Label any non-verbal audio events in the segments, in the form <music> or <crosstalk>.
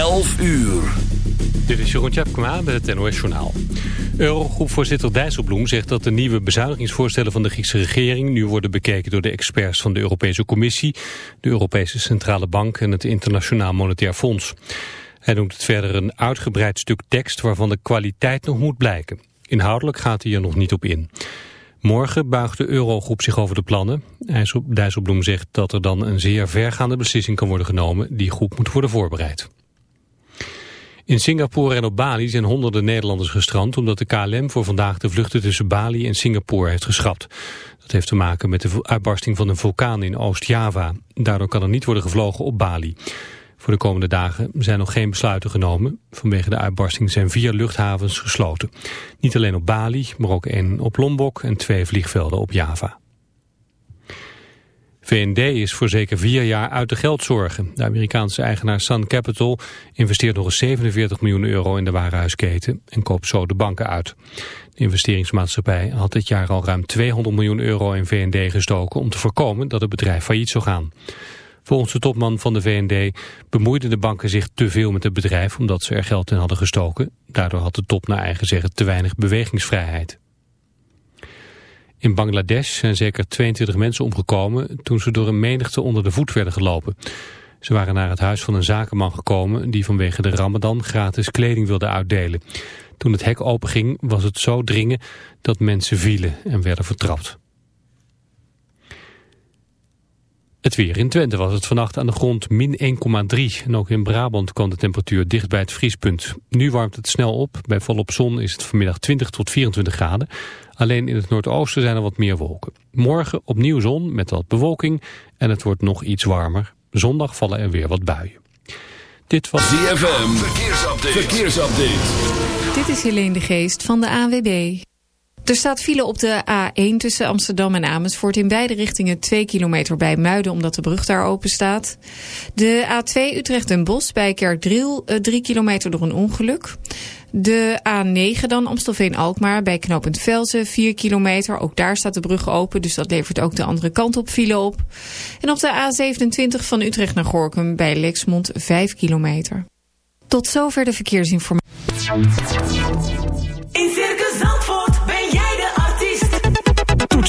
11 uur. Dit is Jeroen Tjepkema met het NOS Journaal. Eurogroepvoorzitter Dijsselbloem zegt dat de nieuwe bezuinigingsvoorstellen van de Griekse regering nu worden bekeken door de experts van de Europese Commissie, de Europese Centrale Bank en het Internationaal Monetair Fonds. Hij noemt het verder een uitgebreid stuk tekst waarvan de kwaliteit nog moet blijken. Inhoudelijk gaat hij er nog niet op in. Morgen buigt de Eurogroep zich over de plannen. Dijsselbloem zegt dat er dan een zeer vergaande beslissing kan worden genomen die goed moet worden voorbereid. In Singapore en op Bali zijn honderden Nederlanders gestrand... omdat de KLM voor vandaag de vluchten tussen Bali en Singapore heeft geschrapt. Dat heeft te maken met de uitbarsting van een vulkaan in Oost-Java. Daardoor kan er niet worden gevlogen op Bali. Voor de komende dagen zijn nog geen besluiten genomen. Vanwege de uitbarsting zijn vier luchthavens gesloten. Niet alleen op Bali, maar ook één op Lombok en twee vliegvelden op Java. VND is voor zeker vier jaar uit de geldzorgen. De Amerikaanse eigenaar Sun Capital investeert nog eens 47 miljoen euro in de warenhuisketen en koopt zo de banken uit. De investeringsmaatschappij had dit jaar al ruim 200 miljoen euro in VND gestoken om te voorkomen dat het bedrijf failliet zou gaan. Volgens de topman van de VND bemoeiden de banken zich te veel met het bedrijf omdat ze er geld in hadden gestoken. Daardoor had de top naar eigen zeggen te weinig bewegingsvrijheid. In Bangladesh zijn zeker 22 mensen omgekomen toen ze door een menigte onder de voet werden gelopen. Ze waren naar het huis van een zakenman gekomen die vanwege de ramadan gratis kleding wilde uitdelen. Toen het hek openging was het zo dringen dat mensen vielen en werden vertrapt. Het weer in Twente was het vannacht aan de grond min 1,3. En ook in Brabant kwam de temperatuur dicht bij het vriespunt. Nu warmt het snel op. Bij volop zon is het vanmiddag 20 tot 24 graden. Alleen in het noordoosten zijn er wat meer wolken. Morgen opnieuw zon met wat bewolking en het wordt nog iets warmer. Zondag vallen er weer wat buien. Dit was ZFM. Verkeersupdate. Verkeersupdate. Dit is Helene de Geest van de AWB. Er staat file op de A1 tussen Amsterdam en Amersfoort in beide richtingen 2 kilometer bij Muiden omdat de brug daar open staat. De A2 Utrecht en Bos bij Kerkdriel 3 eh, kilometer door een ongeluk. De A9 dan Amstelveen-Alkmaar bij knooppunt Velzen 4 kilometer. Ook daar staat de brug open, dus dat levert ook de andere kant op file op. En op de A27 van Utrecht naar Gorkum bij Lexmond 5 kilometer. Tot zover de verkeersinformatie.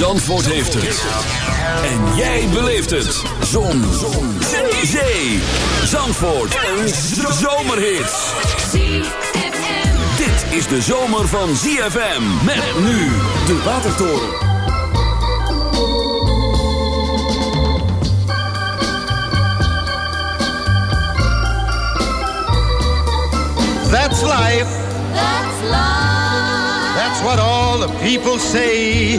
Zandvoort heeft het. En jij beleeft het. Zon. Zon. Zee. Zandvoort. Een zomerhit is de zomer van ZFM. Met nu de Watertoren. That's life. That's life. That's what all the people say.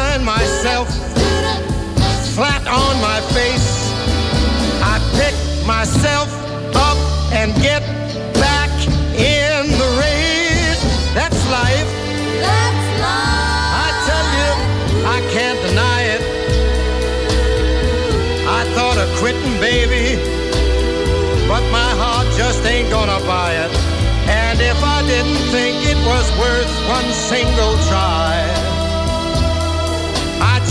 myself flat on my face, I pick myself up and get back in the race. That's life. That's life. I tell you, I can't deny it. I thought of quitting, baby, but my heart just ain't gonna buy it. And if I didn't think it was worth one single try,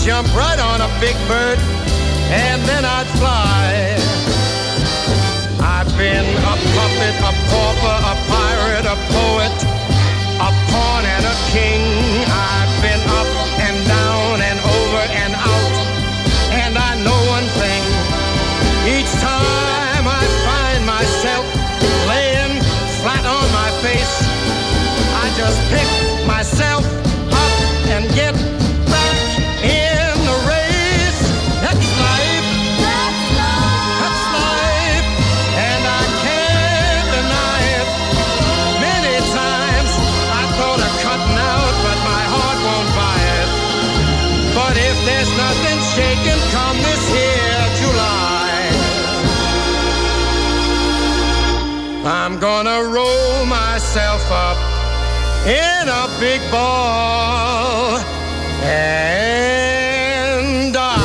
jump right on a big bird. And then in a big ball and die.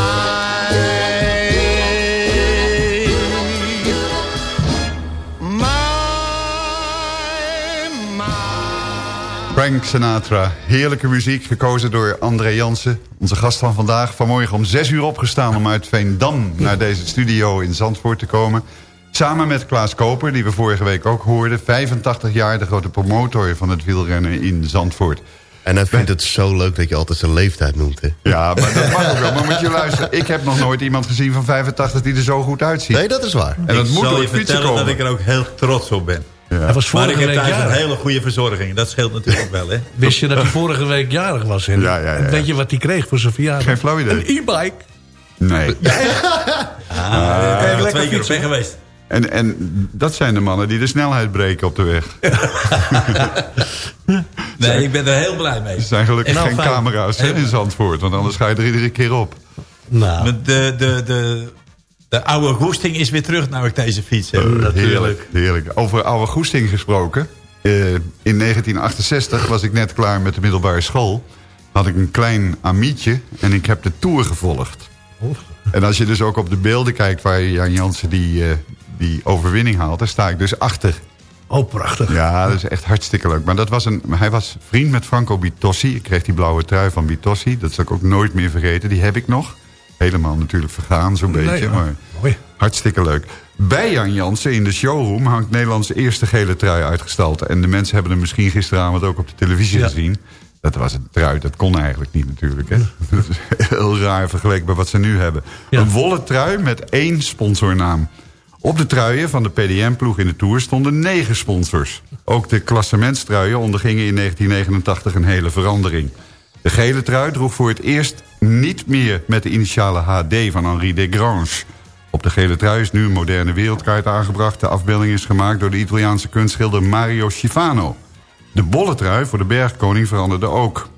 My. Frank Sinatra, heerlijke muziek, gekozen door André Jansen. Onze gast van vandaag, vanmorgen om 6 uur opgestaan... om uit Veendam naar deze studio in Zandvoort te komen. Samen met Klaas Koper, die we vorige week ook hoorden. 85 jaar, de grote promotor van het wielrennen in Zandvoort. En hij vindt het zo leuk dat je altijd zijn leeftijd noemt, hè? Ja, maar dat mag ook wel. Maar moet je luisteren, ik heb nog nooit iemand gezien van 85 die er zo goed uitziet. Nee, dat is waar. En dat ik moet zal door je het fietsen vertellen komen. dat ik er ook heel trots op ben. Ja. Hij was Maar ik vorige heb week thuis een hele goede verzorging. Dat scheelt natuurlijk wel, hè? Wist je dat hij vorige week jarig was? Ja, ja, ja. Weet je wat hij kreeg voor zijn verjaardag? Geen flauw idee. Een e-bike. Nee. <laughs> Ah, daar ben ik al twee keer op weg geweest. En, en dat zijn de mannen die de snelheid breken op de weg. <laughs> Nee, ik ben er heel blij mee. Er zijn gelukkig Nou, geen fijn. camera's hè, in Zandvoort. Want anders ga je er iedere keer op. Nou, Met De, de, de, de oude goesting is weer terug nou ik deze fiets heb. Heerlijk, heerlijk. Over oude goesting gesproken. Eh, in 1968 was ik net klaar met de middelbare school. Had ik een klein amietje en ik heb de Tour gevolgd. En als je dus ook op de beelden kijkt waar Jan Jansen die, eh, die overwinning haalt... daar sta ik dus achter. oh prachtig. Ja, dat is echt hartstikke leuk. Maar dat was een, hij was vriend met Franco Bitossi. Ik kreeg die blauwe trui van Bitossi. Dat zal ik ook nooit meer vergeten. Die heb ik nog. Helemaal natuurlijk vergaan, zo'n beetje. Maar mooi. hartstikke leuk. Bij Jan Jansen in de showroom hangt Nederlands eerste gele trui uitgestald. En de mensen hebben hem misschien gisteravond ook op de televisie Ja. gezien. Dat was een trui, dat kon eigenlijk niet natuurlijk. Hè? <laughs> Dat is heel raar vergeleken bij wat ze nu hebben. Ja. Een wollen trui met één sponsornaam. Op de truien van de PDM-ploeg in de Tour stonden negen sponsors. Ook de klassementstruien ondergingen in 1989 een hele verandering. De gele trui droeg voor het eerst niet meer met de initiale HD van Henri Desgrange. Op de gele trui is nu een moderne wereldkaart aangebracht. De afbeelding is gemaakt door de Italiaanse kunstschilder Mario Schifano. De bolle trui voor de bergkoning veranderde ook.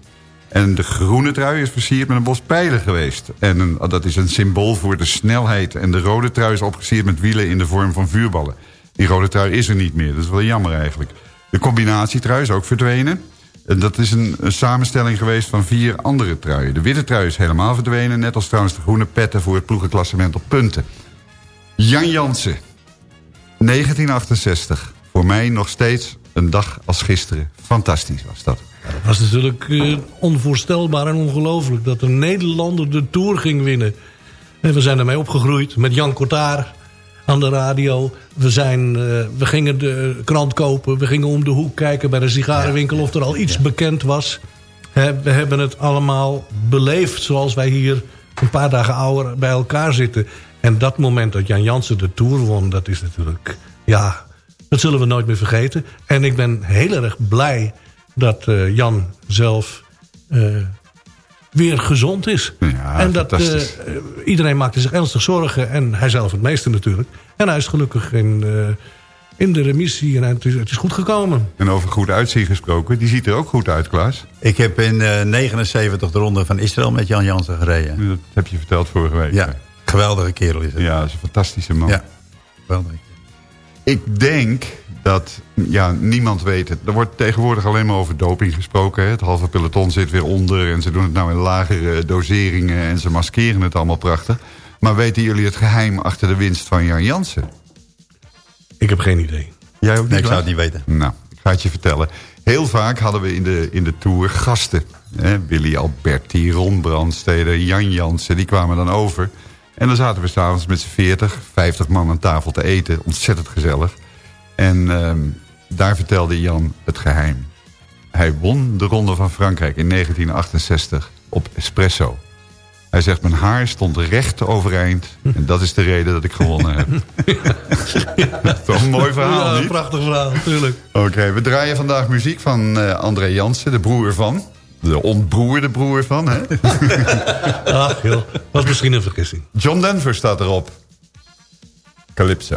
En de groene trui is versierd met een bos pijlen geweest. En een- dat is een symbool voor de snelheid. En de rode trui is opgesierd met wielen in de vorm van vuurballen. Die rode trui is er niet meer. Dat is wel jammer eigenlijk. De combinatietrui is ook verdwenen. En dat is een, een samenstelling geweest van vier andere truien. De witte trui is helemaal verdwenen. Net als trouwens de groene petten voor het ploegenklassement op punten. Jan Jansen. 1968. Voor mij nog steeds een dag als gisteren. Fantastisch was dat. Het was natuurlijk eh, onvoorstelbaar en ongelooflijk... dat een Nederlander de Tour ging winnen. En we zijn ermee opgegroeid met Jan Cortaar aan de radio. We, zijn, eh, we gingen de krant kopen. We gingen om de hoek kijken bij de sigarenwinkel... of er al iets bekend was. We hebben het allemaal beleefd zoals wij hier... een paar dagen ouder bij elkaar zitten. En dat moment dat Jan Jansen de Tour won... dat is natuurlijk... ja, dat zullen we nooit meer vergeten. En ik ben heel erg blij dat eh, Jan zelf eh, weer gezond is. Ja, en dat eh, fantastisch. iedereen maakte zich ernstig zorgen. En hij zelf het meeste natuurlijk. En hij is gelukkig in, eh, in de remissie. En het is, het is goed gekomen. En over goed uitzien gesproken, die ziet er ook goed uit, Klaas. Ik heb in eh 79 de ronde van Israël met Jan Jansen gereden. Dat heb je verteld vorige week. Ja, geweldige kerel is het. Ja, dat is een fantastische man. Ja, geweldig. Ik denk dat, ja, niemand weet het. Er wordt tegenwoordig alleen maar over doping gesproken. Hè? Het halve peloton zit weer onder en ze doen het nou in lagere doseringen... en ze maskeren het allemaal prachtig. Maar weten jullie het geheim achter de winst van Jan Jansen? Ik heb geen idee. Jij ook niet, Nee, ik zou het niet weten. Nou, ik ga het je vertellen. Heel vaak hadden we in de, in de Tour gasten. Hè? Willy Alberti, Ron Brandstede, Jan Jansen, die kwamen dan over. En dan zaten we s'avonds met z'n 40, 50 man aan tafel te eten. Ontzettend gezellig. En ehm, daar vertelde Jan het geheim. Hij won de Ronde van Frankrijk in 1968 op espresso. Hij zegt, mijn haar stond recht overeind. En dat is de reden dat ik gewonnen heb. <laughs> Toch een mooi verhaal, Ja, een prachtig verhaal, natuurlijk. Oké, we draaien vandaag muziek van eh, André Jansen, de broer van. De ontbroerde broer van, hè? <laughs> Ach joh, was misschien een vergissing. John Denver staat erop. Calypso.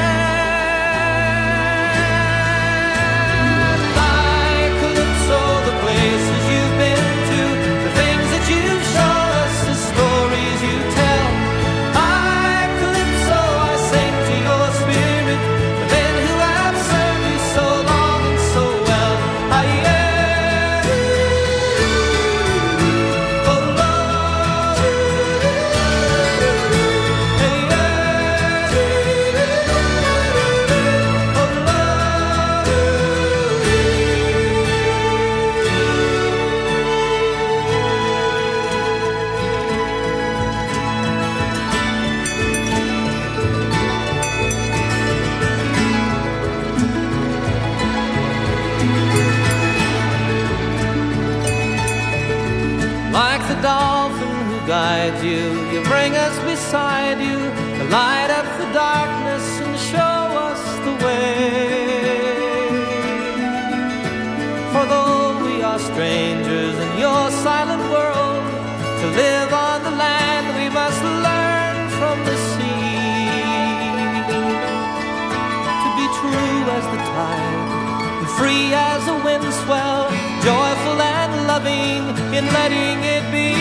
Places letting it be.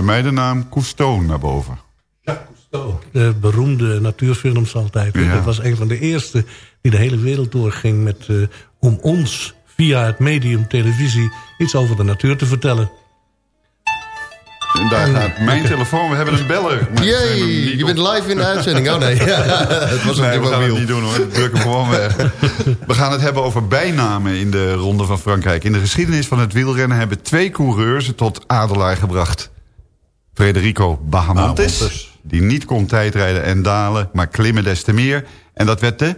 Bij mij de naam Cousteau naar boven. De beroemde natuurfilms altijd. Ja. Dat was een van de eerste die de hele wereld doorging... Met, eh, om ons via het medium televisie iets over de natuur te vertellen. En daar gaat mijn telefoon. We hebben een beller. <laughs> Jee, je bent live in de uitzending. Oh nee, <laughs> het was Nee, we gaan het niet doen hoor. Druk hem gewoon weg. <laughs> We gaan het hebben over bijnamen in de Ronde van Frankrijk. In de geschiedenis van het wielrennen hebben twee coureurs het tot adelaar gebracht. Federico Bahamontes, Bahamontes. die niet kon tijdrijden en dalen, maar klimmen des te meer. En dat werd de...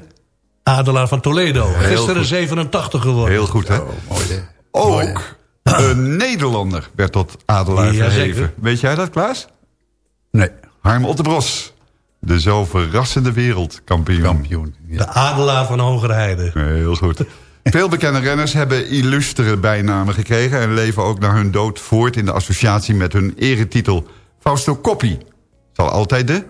Adelaar van Toledo. Gisteren goed. 87 geworden. Heel goed hè. Mooi, hè? Ook een <clears throat> Nederlander werd tot adelaar Ja, verheven. zeker. Weet jij dat Klaas? Nee. Harm Ottebros. De zo verrassende wereldkampioen. Kampioen. De Adelaar van Hogerheide. Heel goed. Veel bekende renners hebben illustere bijnamen gekregen... en leven ook na hun dood voort in de associatie met hun eretitel. Fausto Coppi zal altijd de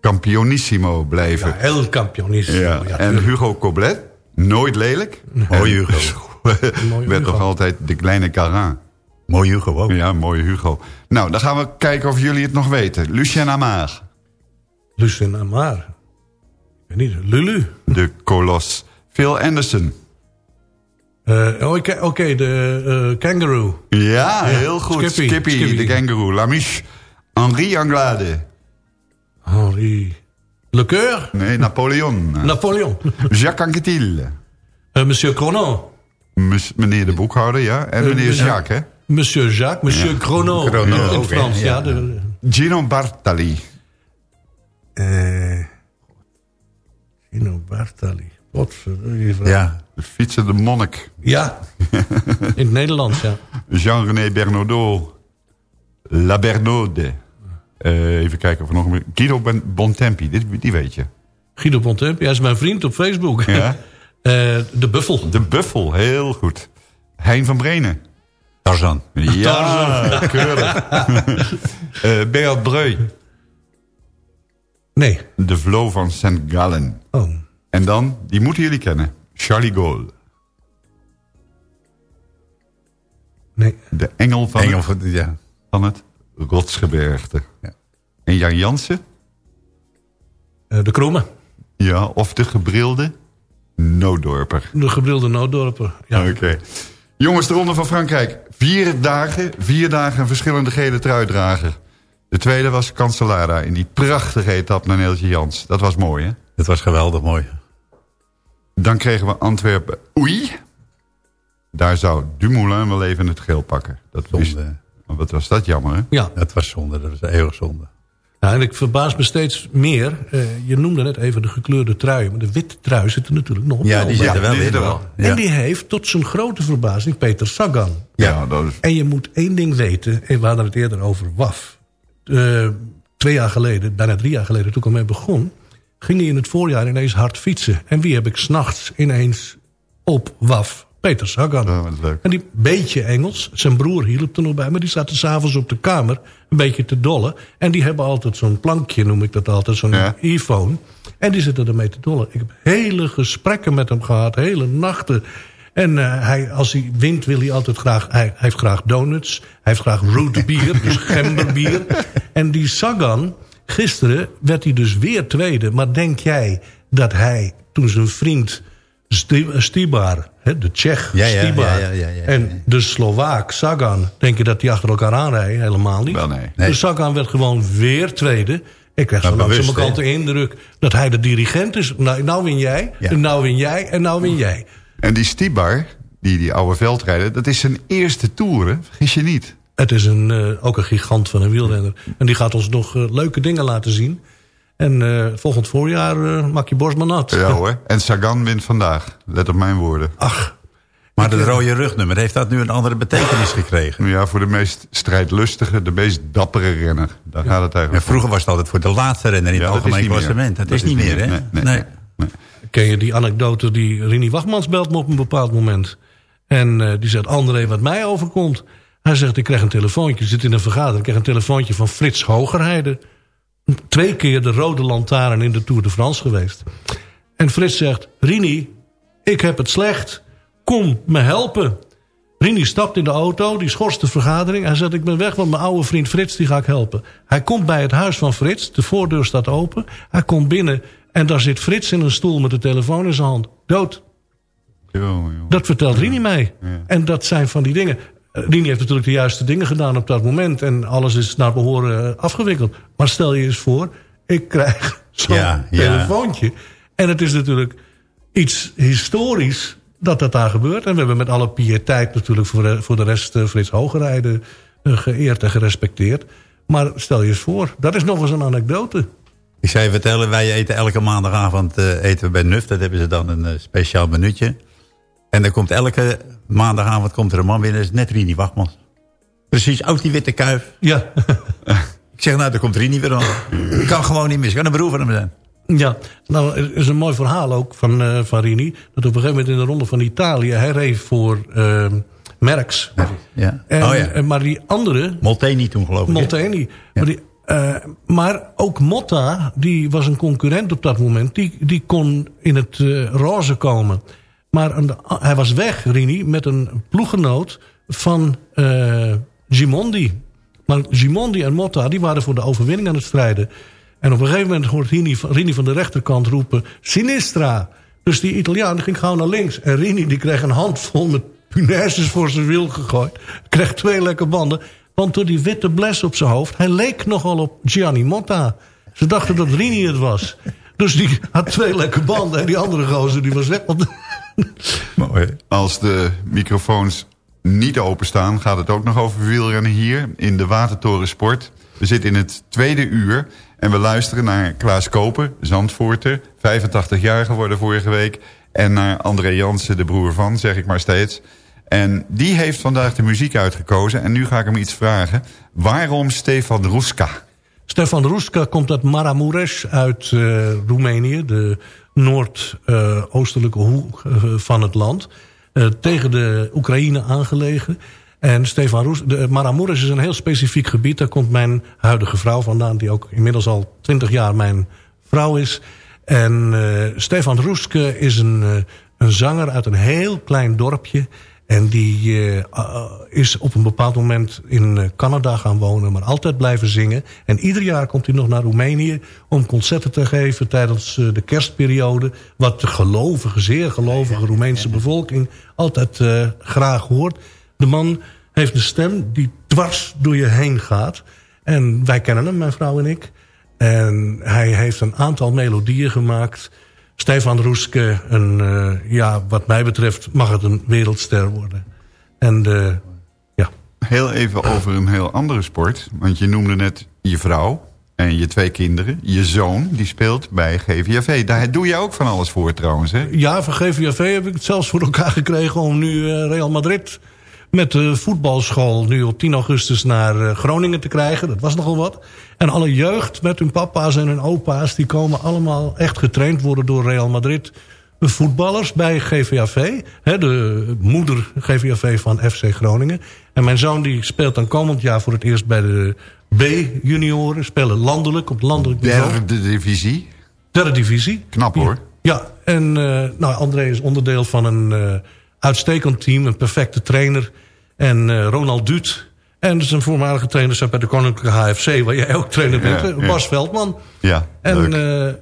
Campionissimo blijven. Ja, heel kampioenist. Ja, en Hugo Coblet, nooit lelijk. Mooi Hugo. <laughs> Mooie werd nog altijd de kleine Carin. Mooi Hugo ook. Ja, mooie Hugo. Nou, dan gaan we kijken of jullie het nog weten. Lucien Amar, Lucien Amar. Ik weet niet, Lulu. de kolos. Phil Anderson. Eh, Oké, de eh, kangaroo. Ja, heel goed. Skippy. Skippy, Skippy. de kangaroo. Lamiche. Henri Anglade. Henri. Le Coeur. Nee, Napoleon. <laughs> Napoleon. Jacques Anquetil. Eh, Monsieur Cronon. Meneer de boekhouder, ja. En meneer Jacques, hè. Monsieur Jacques. Monsieur Cronon. Cronon in ook, het hè? Frans, ja. Ja. de, Gino Bartali. eh, Gino Bartali. Godverdomme. vrouw. Ja. De fietsende monnik. Ja. <laughs> In het Nederlands, ja. Jean-René Bernaudot. La Bernaude. Eh, even kijken of er nog een... Guido Bontempi, dit, die weet je. Guido Bontempi. Hij is mijn vriend op Facebook. Ja. <laughs> Eh, de Buffel. De Buffel, heel goed. Hein van Brenen. Tarzan. Ja, keurig. <laughs> Eh Beat Breu. Nee. De Vlo van St. Gallen. Oh. En dan, die moeten jullie kennen. Charlie Gaulle. Nee. De engel van, Engel het, ja. van het Rotsgebergte. Ja. En Jan Jansen? Eh, de Kromme. Ja, of de gebrilde Nooddorper. De gebrilde nooddorper. Ja. Oké. Jongens, de Ronde van Frankrijk. Vier dagen, vier dagen een verschillende gele truidrager. De tweede was Cancellara in die prachtige etappe naar Neeltje Jans. Dat was mooi, hè? Het was geweldig mooi. Dan kregen we Antwerpen Oei. Daar zou Dumoulin wel even het geel pakken. Dat wat was dat jammer, hè? ja. Dat was zonde. Dat was eeuwig zonde. Ja, en ik verbaas me steeds meer. eh, je noemde net even de gekleurde trui. Maar de witte trui zit er natuurlijk nog Ja, wel die zit er wel in. wel. Ja. En die heeft tot zijn grote verbazing Peter Sagan. Ja, dat is... En je moet één ding weten. En we hadden het eerder over WAF. Eh, twee jaar geleden, bijna drie jaar geleden, toen ik ermee begon... ging hij in het voorjaar ineens hard fietsen. En wie heb ik s'nachts ineens op WAF? Peter Sagan. En die beetje Engels. Zijn broer hielp er nog bij. Maar die zaten s'avonds op de kamer een beetje te dollen. En die hebben altijd zo'n plankje, noem ik dat altijd. Zo'n Ja. iPhone. En die zitten ermee te dollen. Ik heb hele gesprekken met hem gehad. Hele nachten. En eh, hij, als hij wint wil hij altijd graag... Hij, hij heeft graag donuts. Hij heeft graag root bier. <laughs> dus gemberbier. En die Sagan... Gisteren werd hij dus weer tweede. Maar denk jij dat hij toen zijn vriend... Sti- Stibar, hè, de Tsjech, Ja, ja, Stibar... ja, ja, ja, ja, en de Slovaak, Sagan... denk je dat die achter elkaar aanrijden? Helemaal niet. Wel, nee. Nee. Dus Sagan werd gewoon weer tweede. Ik krijg zo kant de indruk... dat hij de dirigent is. Nou, nou win jij, Ja. en nou win jij, en nou win jij. En die Stibar, die die oude veldrijder... dat is zijn eerste toer, hè? Vergis je niet. Het is een, eh, ook een gigant van een wielrenner. En die gaat ons nog eh, leuke dingen laten zien. En eh, volgend voorjaar eh, maak je borst maar nat. Ja hoor. <laughs> En Sagan wint vandaag. Let op mijn woorden. Ach, Maar het rode rugnummer, heeft dat nu een andere betekenis gekregen? Ja, voor de meest strijdlustige, de meest dappere renner. Daar gaat het En eigenlijk vroeger was het altijd voor de laatste renner in Ja, het dat is algemeen niet meer. klassement. Dat, Dat is niet meer, hè? Nee, nee, nee. nee. ken je die anekdote die Rini Wachmans belt me op een bepaald moment. En eh, die zegt, André, wat mij overkomt. Hij zegt, ik krijg een telefoontje, ik zit in een vergadering. Ik krijg een telefoontje van Frits Hogerheide. Twee keer de rode lantaarn in de Tour de France geweest. En Frits zegt, Rini, ik heb het slecht. Kom me helpen. Rini stapt in de auto, die schorst de vergadering. Hij zegt, ik ben weg, want mijn oude vriend Frits, die ga ik helpen. Hij komt bij het huis van Frits, de voordeur staat open. Hij komt binnen en daar zit Frits in een stoel met de telefoon in zijn hand. Dood. Dat vertelt Rini mij. En dat zijn van die dingen. Rini heeft natuurlijk de juiste dingen gedaan op dat moment. En alles is naar behoren eh, afgewikkeld. Maar stel je eens voor, ik krijg <laughs> zo'n Ja, ja. telefoontje. En het is natuurlijk iets historisch dat dat daar gebeurt. En we hebben met alle piëteit natuurlijk voor de, voor de rest eh, Frits Hogerijden eh, geëerd en gerespecteerd. Maar stel je eens voor, dat is nog eens een anekdote. Ik zou je vertellen, wij eten elke maandagavond eh, eten we bij Nuf. Dat hebben ze dan een eh, speciaal minuutje. En er komt elke maandagavond komt er een man binnen. Is net Rini Wachtmans. Precies, ook die witte kuif. Ja. <laughs> Ik zeg, nou, daar komt Rini weer aan. Ik kan gewoon niet mis. Kan een broer van hem zijn. Ja, nou, er is een mooi verhaal ook van, eh, van Rini. Dat op een gegeven moment in de ronde van Italië... hij reed voor uh, Merckx. Ja. En, oh ja. en- maar die andere... Molteni toen geloof ik. Molteni. Maar, die, eh, maar ook Motta, die was een concurrent op dat moment. Die, die kon in het eh, roze komen. Maar hij was weg, Rini, met een ploeggenoot van eh Gimondi. Maar Gimondi en Motta, die waren voor de overwinning aan het strijden. En op een gegeven moment hoort Rini, van- Rini van de rechterkant roepen... Sinistra! Dus die Italiaan ging gauw naar links. En Rini die kreeg een handvol met punaises voor zijn wiel gegooid. Kreeg twee lekke banden. Want door die witte bles op zijn hoofd... hij leek nogal op Gianni Motta. Ze dachten dat Rini het was. Dus die had twee lekke banden. En die andere gozer die was weg. <laughs> Mooi. Als de microfoons niet openstaan, gaat het ook nog over wielrennen hier in de Watertoren Sport. We zitten in het tweede uur en we luisteren naar Klaas Koper, Zandvoorter, 85 jaar geworden vorige week. En naar André Jansen, de broer van, zeg ik maar steeds. En die heeft vandaag de muziek uitgekozen. En nu ga ik hem iets vragen. Waarom Stefan Ruska? Stefan Ruska komt uit Maramuresh uit eh, Roemenië. De noordoostelijke hoek eh, van het land. Eh, tegen de Oekraïne aangelegen. En Stefan Roes, de Maramuresh is een heel specifiek gebied. Daar komt mijn huidige vrouw vandaan. Die ook inmiddels al twintig jaar mijn vrouw is. En eh, Stefan Roeske is een, eh, een zanger uit een heel klein dorpje. En die eh, is op een bepaald moment in uh, Canada gaan wonen... maar altijd blijven zingen. En ieder jaar komt hij nog naar Roemenië... om concerten te geven tijdens uh, de kerstperiode. Wat de gelovige, zeer gelovige Roemeense bevolking... altijd graag hoort. De man heeft een stem die dwars door je heen gaat. En wij kennen hem, mijn vrouw en ik. En hij heeft een aantal melodieën gemaakt... Stefan Roeske, een, uh, ja, wat mij betreft mag het een wereldster worden. En uh, ja. Heel even over een heel andere sport. Want je noemde net je vrouw en je twee kinderen. Je zoon, die speelt bij GVAV. Daar doe je ook van alles voor trouwens, hè? Ja, van GVAV heb ik het zelfs voor elkaar gekregen... om nu uh, Real Madrid met de voetbalschool nu op 10 augustus naar Groningen te krijgen. Dat was nogal wat. En alle jeugd met hun papa's en hun opa's... die komen allemaal echt getraind worden door Real Madrid. De voetballers bij GVAV. Hè, de moeder GVAV van FC Groningen. En mijn zoon die speelt dan komend jaar voor het eerst bij de B-junioren. Spelen landelijk, op landelijk niveau. Derde divisie? Derde divisie. Knap hoor. Ja, ja. en uh, nou, André is onderdeel van een uh, uitstekend team. Een perfecte trainer. En uh, Ronald Duut... En is een voormalige trainer bij de Koninklijke HFC... waar jij ook trainer bent, ja, Bas ja. Veldman. Ja, En uh,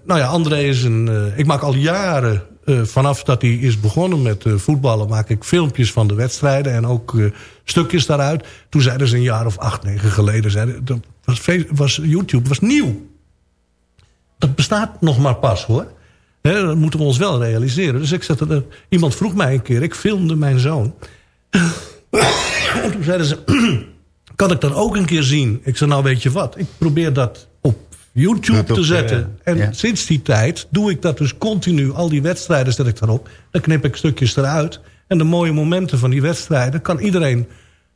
nou ja, André is een... Uh, ik maak al jaren, uh, vanaf dat hij is begonnen met voetballen... maak ik filmpjes van de wedstrijden en ook stukjes daaruit. Toen zeiden ze een jaar of acht, negen geleden... Zeiden, dat was, was YouTube was nieuw. Dat bestaat nog maar pas, hoor. He, dat moeten we ons wel realiseren. Dus ik zette, iemand vroeg mij een keer, ik filmde mijn zoon... en toen zeiden ze <clears throat> kan ik dat ook een keer zien? Ik zei, nou weet je wat, ik probeer dat op YouTube te zetten. En sinds die tijd doe ik dat dus continu. Al die wedstrijden zet ik daarop. Dan knip ik stukjes eruit. En de mooie momenten van die wedstrijden kan iedereen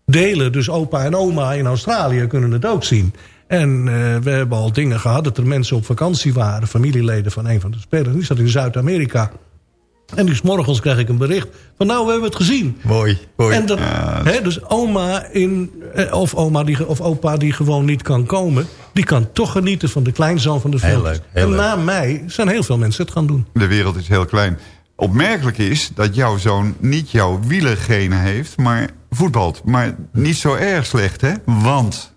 delen. Dus opa en oma in Australië kunnen het ook zien. En uh, we hebben al dingen gehad dat er mensen op vakantie waren. Familieleden van een van de spelers. Die zat in Zuid-Amerika. En dus morgens krijg ik een bericht van nou, we hebben het gezien. Mooi, mooi. En dat, ja. hè, dus oma in, of, oma die, of opa die gewoon niet kan komen... die kan toch genieten van de kleinzoon van de film. Heel leuk, heel en leuk. na mij zijn heel veel mensen het gaan doen. De wereld is heel klein. Opmerkelijk is dat jouw zoon niet jouw wielergenen heeft, maar voetbalt. Maar niet zo erg slecht, hè? Want...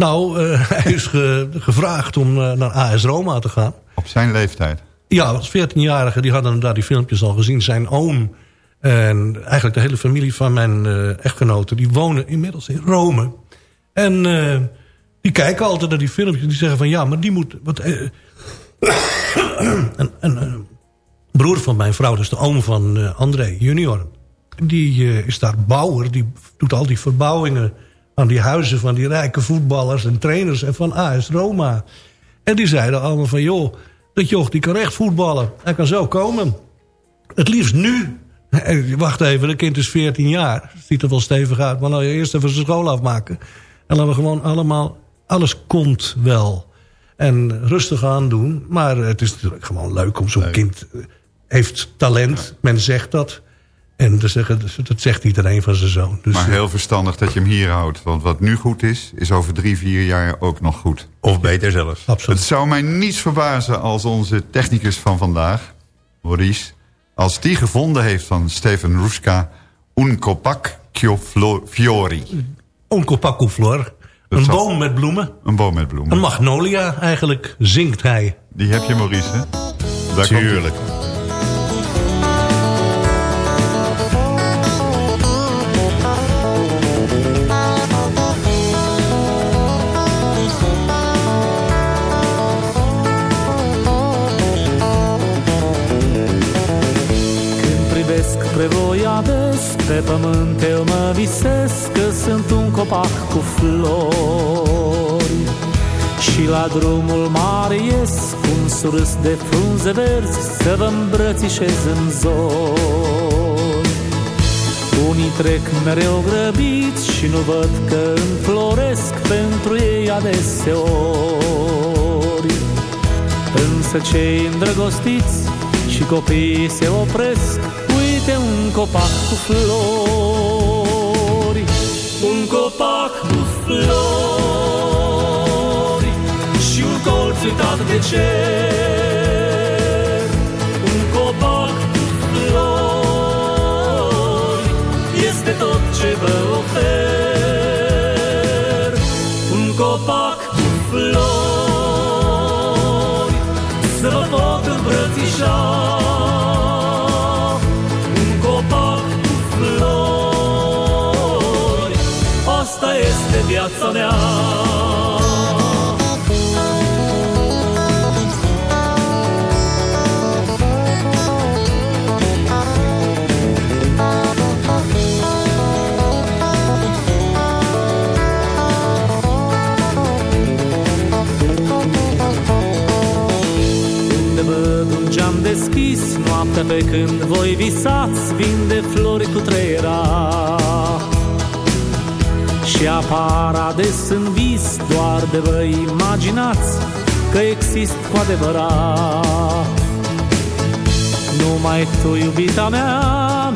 Nou, uh, <laughs> hij is ge, gevraagd om uh, naar AS Roma te gaan. Op zijn leeftijd? Ja, als 14-jarige, die hadden daar die filmpjes al gezien. Zijn oom En eigenlijk de hele familie van mijn eh, echtgenoten... die wonen inmiddels in Rome. En eh, die kijken altijd naar die filmpjes. Die zeggen van ja, maar die moet... Wat, eh, <coughs> en, en eh, broer van mijn vrouw, dus de oom van eh, André junior... die eh, is daar bouwer. Die doet al die verbouwingen aan die huizen van die rijke voetballers en trainers... en van AS Roma. En die zeiden allemaal van joh, dat joch die kan echt voetballen. Hij kan zo komen. Het liefst nu. Wacht even, de kind is 14 jaar. Ziet er wel stevig uit. Maar nou eerst even zijn school afmaken. En laten we gewoon allemaal... Alles komt wel. En rustig aan doen. Maar het is natuurlijk gewoon leuk om zo'n kind... eh, heeft talent, men zegt dat. En dat, zeggen, dat zegt iedereen van zijn zoon. Dus, maar eh, heel verstandig dat je hem hier houdt. Want wat nu goed is, is over drie, vier jaar ook nog goed. Of beter zelfs. Het zou mij niets verbazen als onze technicus van vandaag, Maurice... als die gevonden heeft van Steven Ruska... Un copacchio fiori. Un copacchio flor. Een zal- boom met bloemen. Een boom met bloemen. Een magnolia eigenlijk, zingt hij. Die heb je, Maurice, hè? Daar Tuurlijk. Privesc spre voi ades Pe pământ eu mă visesc Că sunt un copac cu flori. Și la drumul mare ies Cu un surâs de frunze verzi Să vă îmbrățișez în zori. Unii trec mereu grăbiți Și nu văd că înfloresc Pentru ei adeseori. Însă cei îndrăgostiți și copiii se opresc Uite un copac cu flori. Un copac cu flori Și un colț uitat de cer. Un copac cu flori Este tot ce vă ofer. Un copac cu flori Să vă pot îmbrățișa viața mea. Unde văd un geam deschis Noaptea pe când voi visați Vin de flori cu treiera Și apar ades în vis Doar de vă imaginați Că exist cu adevărat. Numai tu, iubita mea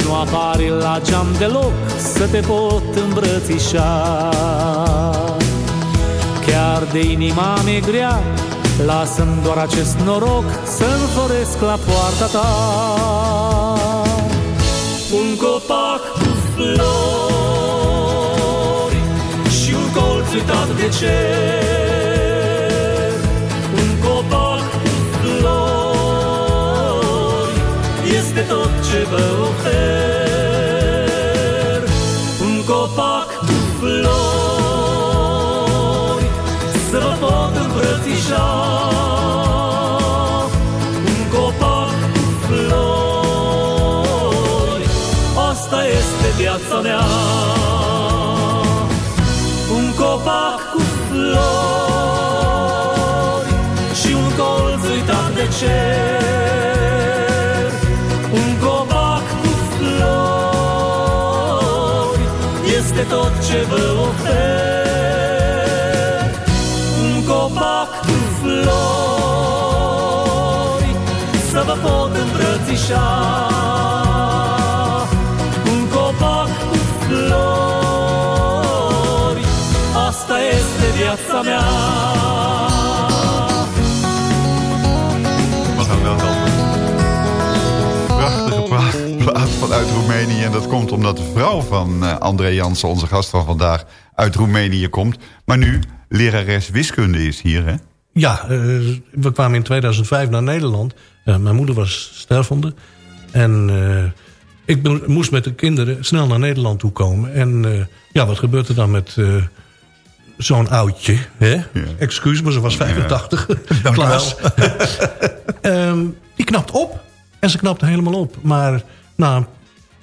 Nu apari la geam deloc Să te pot îmbrățișa. Chiar de inima mi-e grea Lasă-mi doar acest noroc Să înfloresc la poarta ta. Un copac cu flori un colț uitat de cer Un copac cu flori Este tot ce vă ofer de cer. Un copac cu flori Este tot ce vă ofer. Un copac cu flori Să vă pot îmbrățișa. Un copac cu flori Asta este viața mea vanuit Roemenië. En dat komt omdat de vrouw van eh, André Jansen, onze gast van vandaag, uit Roemenië komt. Maar nu lerares wiskunde is hier, hè? Ja, eh, we kwamen in 2005 naar Nederland. Eh, mijn moeder was stervende. En ik moest met de kinderen snel naar Nederland toe komen. En ja, wat gebeurt er dan met zo'n oudje? Hè? Excuus, maar ze was 85. <laughs> Dank u Klaas. <laughs> Ehm, die knapt op. En ze knapte helemaal op. Maar na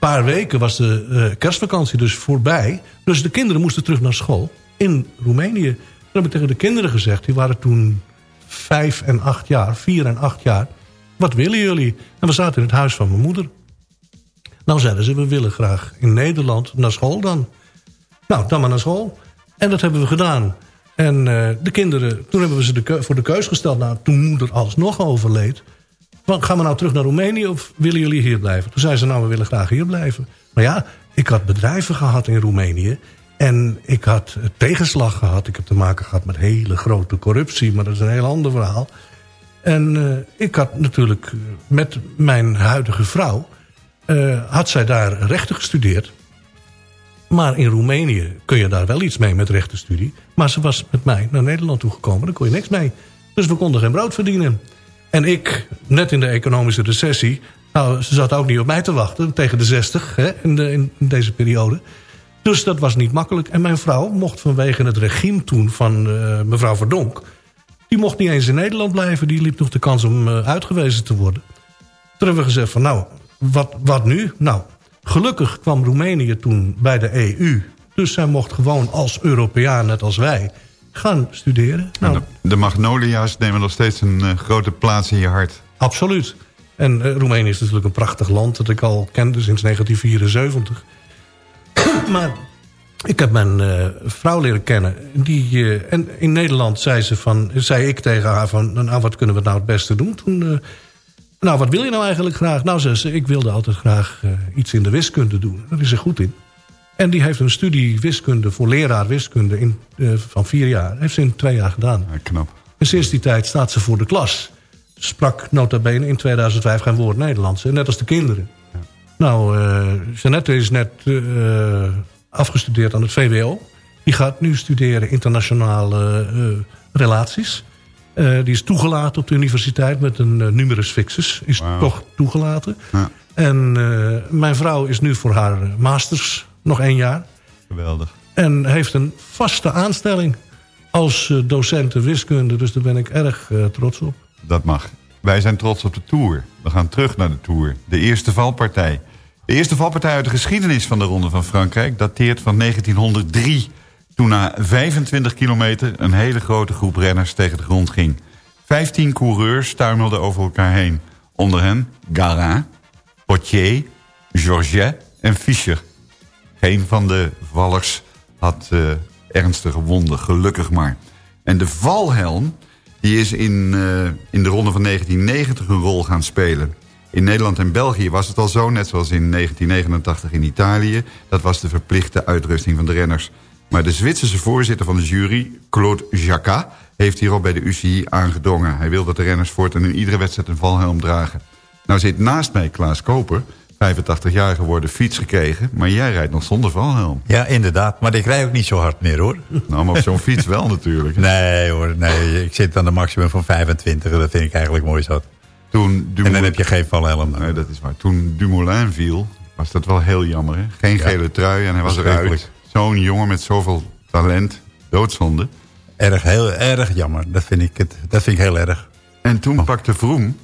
paar weken was de eh, kerstvakantie dus voorbij. Dus de kinderen moesten terug naar school in Roemenië. Toen heb ik tegen de kinderen gezegd. Die waren toen vijf en acht jaar. Vier en acht jaar. Wat willen jullie? En we zaten in het huis van mijn moeder. Nou zeiden ze, we willen graag in Nederland naar school dan. Nou, dan maar naar school. En dat hebben we gedaan. En eh, de kinderen, toen hebben we ze de voor de keus gesteld. Nou, toen moeder alsnog overleed. Gaan we nou terug naar Roemenië of willen jullie hier blijven? Toen zeiden ze, nou, we willen graag hier blijven. Maar ja, ik had bedrijven gehad in Roemenië. En ik had tegenslag gehad. Ik heb te maken gehad met hele grote corruptie. Maar dat is een heel ander verhaal. En eh, ik had natuurlijk eh, met mijn huidige vrouw... eh, had zij daar rechten gestudeerd. Maar in Roemenië kun je daar wel iets mee met rechtenstudie. Maar ze was met mij naar Nederland toegekomen. Daar kon je niks mee. Dus we konden geen brood verdienen. En ik, net in de economische recessie... Nou, ze zat ook niet op mij te wachten tegen de 60 hè, in, in deze periode. Dus dat was niet makkelijk. En mijn vrouw mocht vanwege het regime toen van eh, mevrouw Verdonk... die mocht niet eens in Nederland blijven. Die liep nog de kans om eh, uitgewezen te worden. Toen hebben we gezegd van nou, wat, wat nu? Nou, gelukkig kwam Roemenië toen bij de EU. Dus zij mocht gewoon als Europeaan, net als wij, gaan studeren. Nou, de, de magnolia's nemen nog steeds een eh, grote plaats in je hart. Absoluut. En eh, Roemenië is natuurlijk een prachtig land... dat ik al kende sinds 1974. <clears throat> maar ik heb mijn eh, vrouw leren kennen. Die, en in Nederland zei, ze van, zei ik tegen haar van... nou, wat kunnen we nou het beste doen? Toen, nou, wat wil je nou eigenlijk graag? Nou, zei ze, ik wilde altijd graag iets in de wiskunde doen. Daar is ze goed in. En die heeft een studie wiskunde voor leraar wiskunde in, eh, van vier jaar. Heeft ze in twee jaar gedaan. knap. En sinds die tijd staat ze voor de klas. Sprak nota bene in 2005 geen woord Nederlands. Net als de kinderen. Nou, eh Jeannette is net eh, afgestudeerd aan het VWO. Die gaat nu studeren internationale relaties. Die is toegelaten op de universiteit met een numerus fixus. Is toch toegelaten. En eh, mijn vrouw is nu voor haar masters nog één jaar. Geweldig. En heeft een vaste aanstelling als eh, docent wiskunde. Dus daar ben ik erg eh, trots op. Dat mag. Wij zijn trots op de Tour. We gaan terug naar de Tour. De eerste valpartij. De eerste valpartij uit de geschiedenis van de Ronde van Frankrijk... dateert van 1903. Toen na 25 kilometer een hele grote groep renners tegen de grond ging. 15 coureurs tuimelden over elkaar heen. Onder hen Garin, Potier, Georget en Fischer. Geen van de vallers had eh, ernstige wonden, gelukkig maar. En de valhelm die is in, eh, in de ronde van 1990 een rol gaan spelen. In Nederland en België was het al zo, net zoals in 1989 in Italië. Dat was de verplichte uitrusting van de renners. Maar de Zwitserse voorzitter van de jury, Claude Jacquat... heeft hierop bij de UCI aangedrongen. Hij wil dat de renners voortaan in iedere wedstrijd een valhelm dragen. Nou zit naast mij Klaas Koper, 85 jaar geworden, fiets gekregen... maar jij rijdt nog zonder valhelm. Ja, inderdaad. Maar ik rij ook niet zo hard meer, hoor. Nou, maar op zo'n fiets wel natuurlijk. Nee, hoor. Nee, ik zit aan de maximum van 25. Dat vind ik eigenlijk mooi zat. Toen En dan heb je geen valhelm. Nee, dat is waar. Toen Dumoulin viel, was dat wel heel jammer. Hè? Geen Ja. gele trui en hij was eruit. Zo'n jongen met zoveel talent. Doodzonde. Erg, heel erg jammer. Dat vind ik, het, dat vind ik heel erg. En toen Oh. pakte Vroom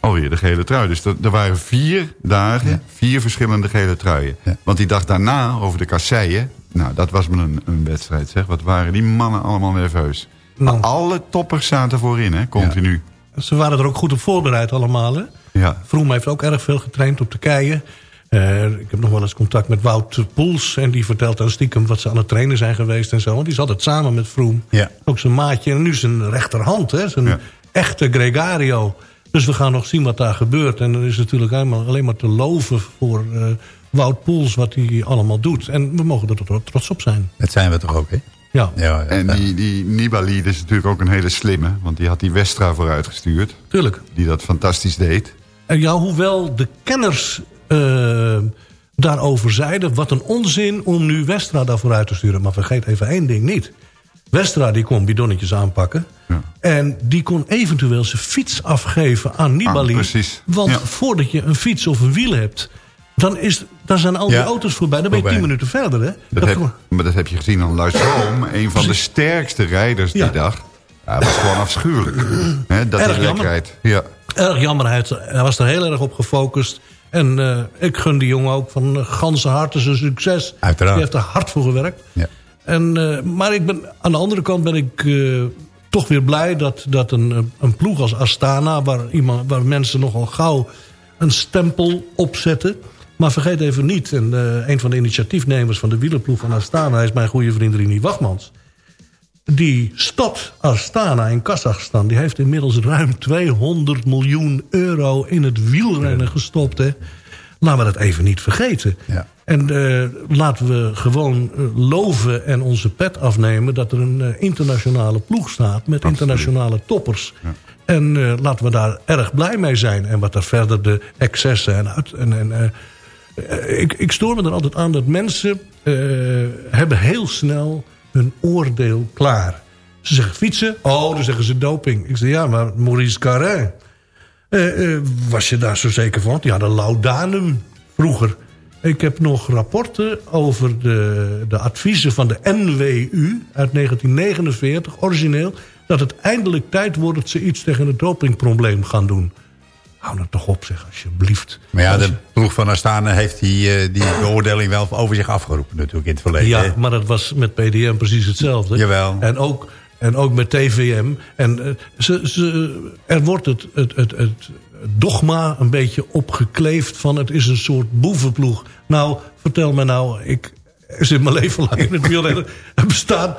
alweer de gele trui. Dus er, er waren vier dagen, vier verschillende gele truien. Want die dag daarna, over de kasseien... Nou, dat was me een, een wedstrijd, zeg. Wat waren die mannen allemaal nerveus. Maar Nou. alle toppers zaten voorin, hè, continu. Ze waren er ook goed op voorbereid allemaal. Hè? Ja. Vroom heeft ook erg veel getraind op de keien. Eh, ik heb nog wel eens contact met Wout Poels. En die vertelt dan stiekem wat ze aan het trainen zijn geweest en zo. Want die zat het samen met Vroom. Ja. Ook zijn maatje. En nu zijn rechterhand. Hè? Zijn echte gregario. Dus we gaan nog zien wat daar gebeurt. En er is natuurlijk alleen maar te loven voor eh, Wout Poels wat hij allemaal doet. En we mogen er tro- trots op zijn. Dat zijn we toch ook, hè? Ja, Ja, En die, die Nibali is natuurlijk ook een hele slimme. Want die had die Westra vooruitgestuurd. tuurlijk. Die dat fantastisch deed. En ja, hoewel de kenners eh, daarover zeiden... wat een onzin om nu Westra daarvoor uit te sturen. Maar vergeet even één ding niet. Westra die kon bidonnetjes aanpakken. En die kon eventueel zijn fiets afgeven aan Nibali. Ah. Want Ja. voordat je een fiets of een wiel hebt... dan, is, dan zijn al die Ja. auto's voorbij. Dan ben je tien minuten verder, hè? Dat, heb, maar dat heb je gezien aan Lars Boom. <coughs> Een van de sterkste rijders die dag. Dat was gewoon afschuwelijk. <coughs> Dat Erg hij jammer. rijdt. Ja. Erg jammer, hij, hij was er heel erg op gefocust. En eh, ik gun die jongen ook van ganse harte zijn succes. Uiteraard. Die heeft er hard voor gewerkt. Ja. En, eh, maar ik ben, aan de andere kant ben ik eh, toch weer blij dat, dat een, een ploeg als Astana... Waar, iemand, waar mensen nogal gauw een stempel opzetten... Maar vergeet even niet, en, eh, een van de initiatiefnemers van de wielerploeg van Astana... is mijn goede vriend Rini Wachmans. Die stad Astana in Kazachstan... die heeft inmiddels ruim 200 miljoen euro in het wielrennen gestopt. Hè. Laten we dat even niet vergeten. Ja. En eh, laten we gewoon eh, loven en onze pet afnemen... dat er een eh, internationale ploeg staat met internationale toppers. En eh, laten we daar erg blij mee zijn. En wat er verder de excessen en... Uit, en, en ik, ik stoor me er altijd aan dat mensen hebben heel snel hun oordeel klaar. Ze zeggen fietsen, oh, dan zeggen ze doping. Ik zeg ja, maar Maurice Carré... Was je daar zo zeker van? Ja, de laudanum vroeger. Ik heb nog rapporten over de, de adviezen van de NWU uit 1949, origineel... dat het eindelijk tijd wordt dat ze iets tegen het dopingprobleem gaan doen. Hou nou toch op, zeg, alsjeblieft. Maar ja, de ploeg van Astana heeft die, eh, die beoordeling wel over zich afgeroepen natuurlijk in het verleden. Ja, hè? maar dat was met PDM precies hetzelfde. Jawel. En ook, en ook met TVM. En eh, ze, ze, er wordt het, het, het, het dogma een beetje opgekleefd van het is een soort boevenploeg. Nou, vertel me nou, ik zit mijn leven lang in het wielrennen. Het bestaat,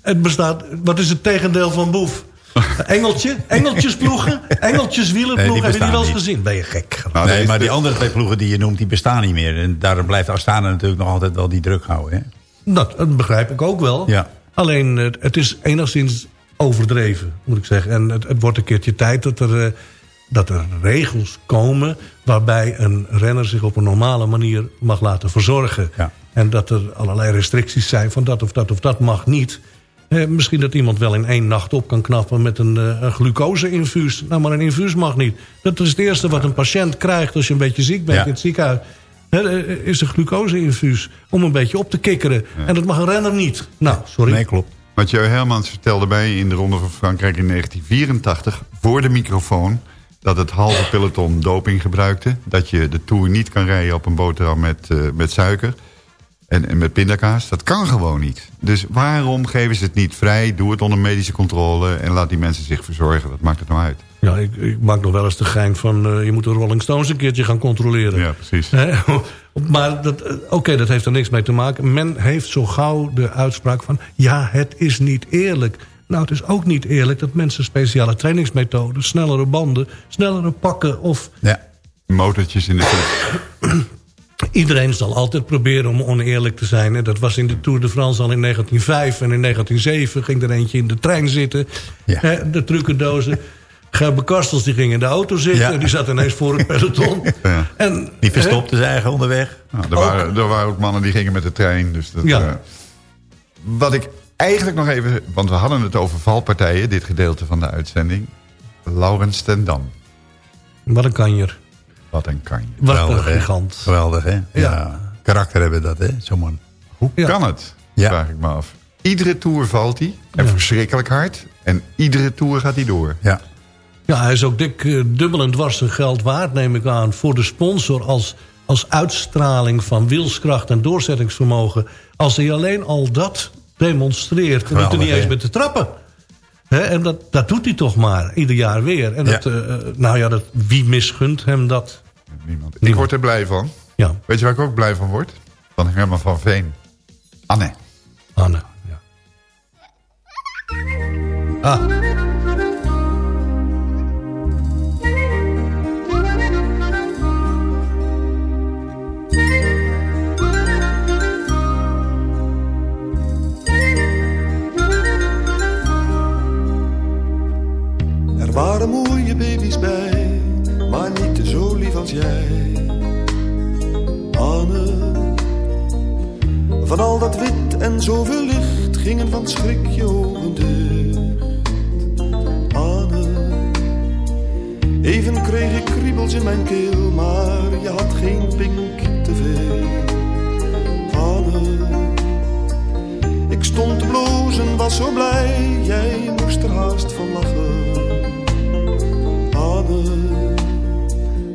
het bestaat, wat is het tegendeel van boef? Engeltje? Engeltjesploegen? Engeltjeswielerploegen? Nee, die Heb je die wel eens gezien? Ben je gek? Nou, nee, maar de- die andere twee ploegen die je noemt, die bestaan niet meer. En daarom blijft Astana natuurlijk nog altijd wel die druk houden. Hè? Dat, dat begrijp ik ook wel. Ja. Alleen het, het is enigszins overdreven, moet ik zeggen. En het, het wordt een keertje tijd dat er, eh, dat er regels komen... waarbij een renner zich op een normale manier mag laten verzorgen. Ja. En dat er allerlei restricties zijn van dat of dat of dat mag niet. Eh, misschien dat iemand wel in één nacht op kan knappen met een, eh, een glucose-infuus. Nou, maar een infuus mag niet. Dat is het eerste wat een patiënt krijgt als je een beetje ziek bent Ja. in het ziekenhuis. Hè, eh, is een glucose-infuus om een beetje op te kikkeren. En dat mag een renner niet. Nou, sorry. Nee, klopt. Mathieu Hermans vertelde mij in de Ronde van Frankrijk in 1984... voor de microfoon dat het halve peloton doping gebruikte. Dat je de Tour niet kan rijden op een boterham met, eh, met suiker. En, en met pindakaas. Dat kan gewoon niet. Dus waarom geven ze het niet vrij? Doe het onder medische controle. En laat die mensen zich verzorgen. Wat maakt het nou uit? Ja, ik, ik maak nog wel eens de gein van... eh, je moet de Rolling Stones een keertje gaan controleren. Ja, precies. <laughs> Maar dat, eh, oké, dat heeft er niks mee te maken. Men heeft zo gauw de uitspraak van... ja, het is niet eerlijk. Nou, het is ook niet eerlijk dat mensen speciale trainingsmethoden... snellere banden, snellere pakken of... Ja. Motortjes in de fiets. <clears throat> Iedereen zal altijd proberen om oneerlijk te zijn. En dat was in de Tour de France al in 1905. En in 1907 ging er eentje in de trein zitten. Ja. De trucendozen. Gerbe Kastels die ging in de auto zitten. Ja. En die zat ineens voor het peloton. <laughs> Ja. En, Die verstopte zijn eigen onderweg. Nou, er, waren, er waren ook mannen die gingen met de trein. Dus dat, Ja. eh, wat ik eigenlijk nog even... Want we hadden het over valpartijen, dit gedeelte van de uitzending. Laurens ten Dam. hè, Wat een kanjer. Wat een kanje. Wat een Geweldig, hè? gigant. Geweldig, hè? Ja. Karakter hebben dat, hè? Zo'n man. Hoe Ja. kan het? Ja. Vraag ik me af. Iedere tour valt hij. En Ja. verschrikkelijk hard. En iedere tour gaat hij door. Ja. Ja, hij is ook dik eh, dubbel en dwars zijn geld waard, neem ik aan. Voor de sponsor als, als uitstraling van wilskracht en doorzettingsvermogen. Als hij alleen al dat demonstreert. En doet er Geweldig, niet eens met te trappen. Hè, en dat, dat doet hij toch maar, ieder jaar weer. En Ja. dat, eh, nou ja, dat, wie misgunt hem dat? Niemand. Ik word er blij van. Ja, Weet je waar ik ook blij van word? Van Herman van Veen. Anne. Anne. Ja. Ah. Jij. Anne, van al dat wit en zoveel licht gingen van schrik je ogen dicht. Anne, Even kreeg ik kriebels in mijn keel, maar je had geen pink te veel. Anne, ik stond te blozen, was zo blij, jij moest er haast van lachen. Anne,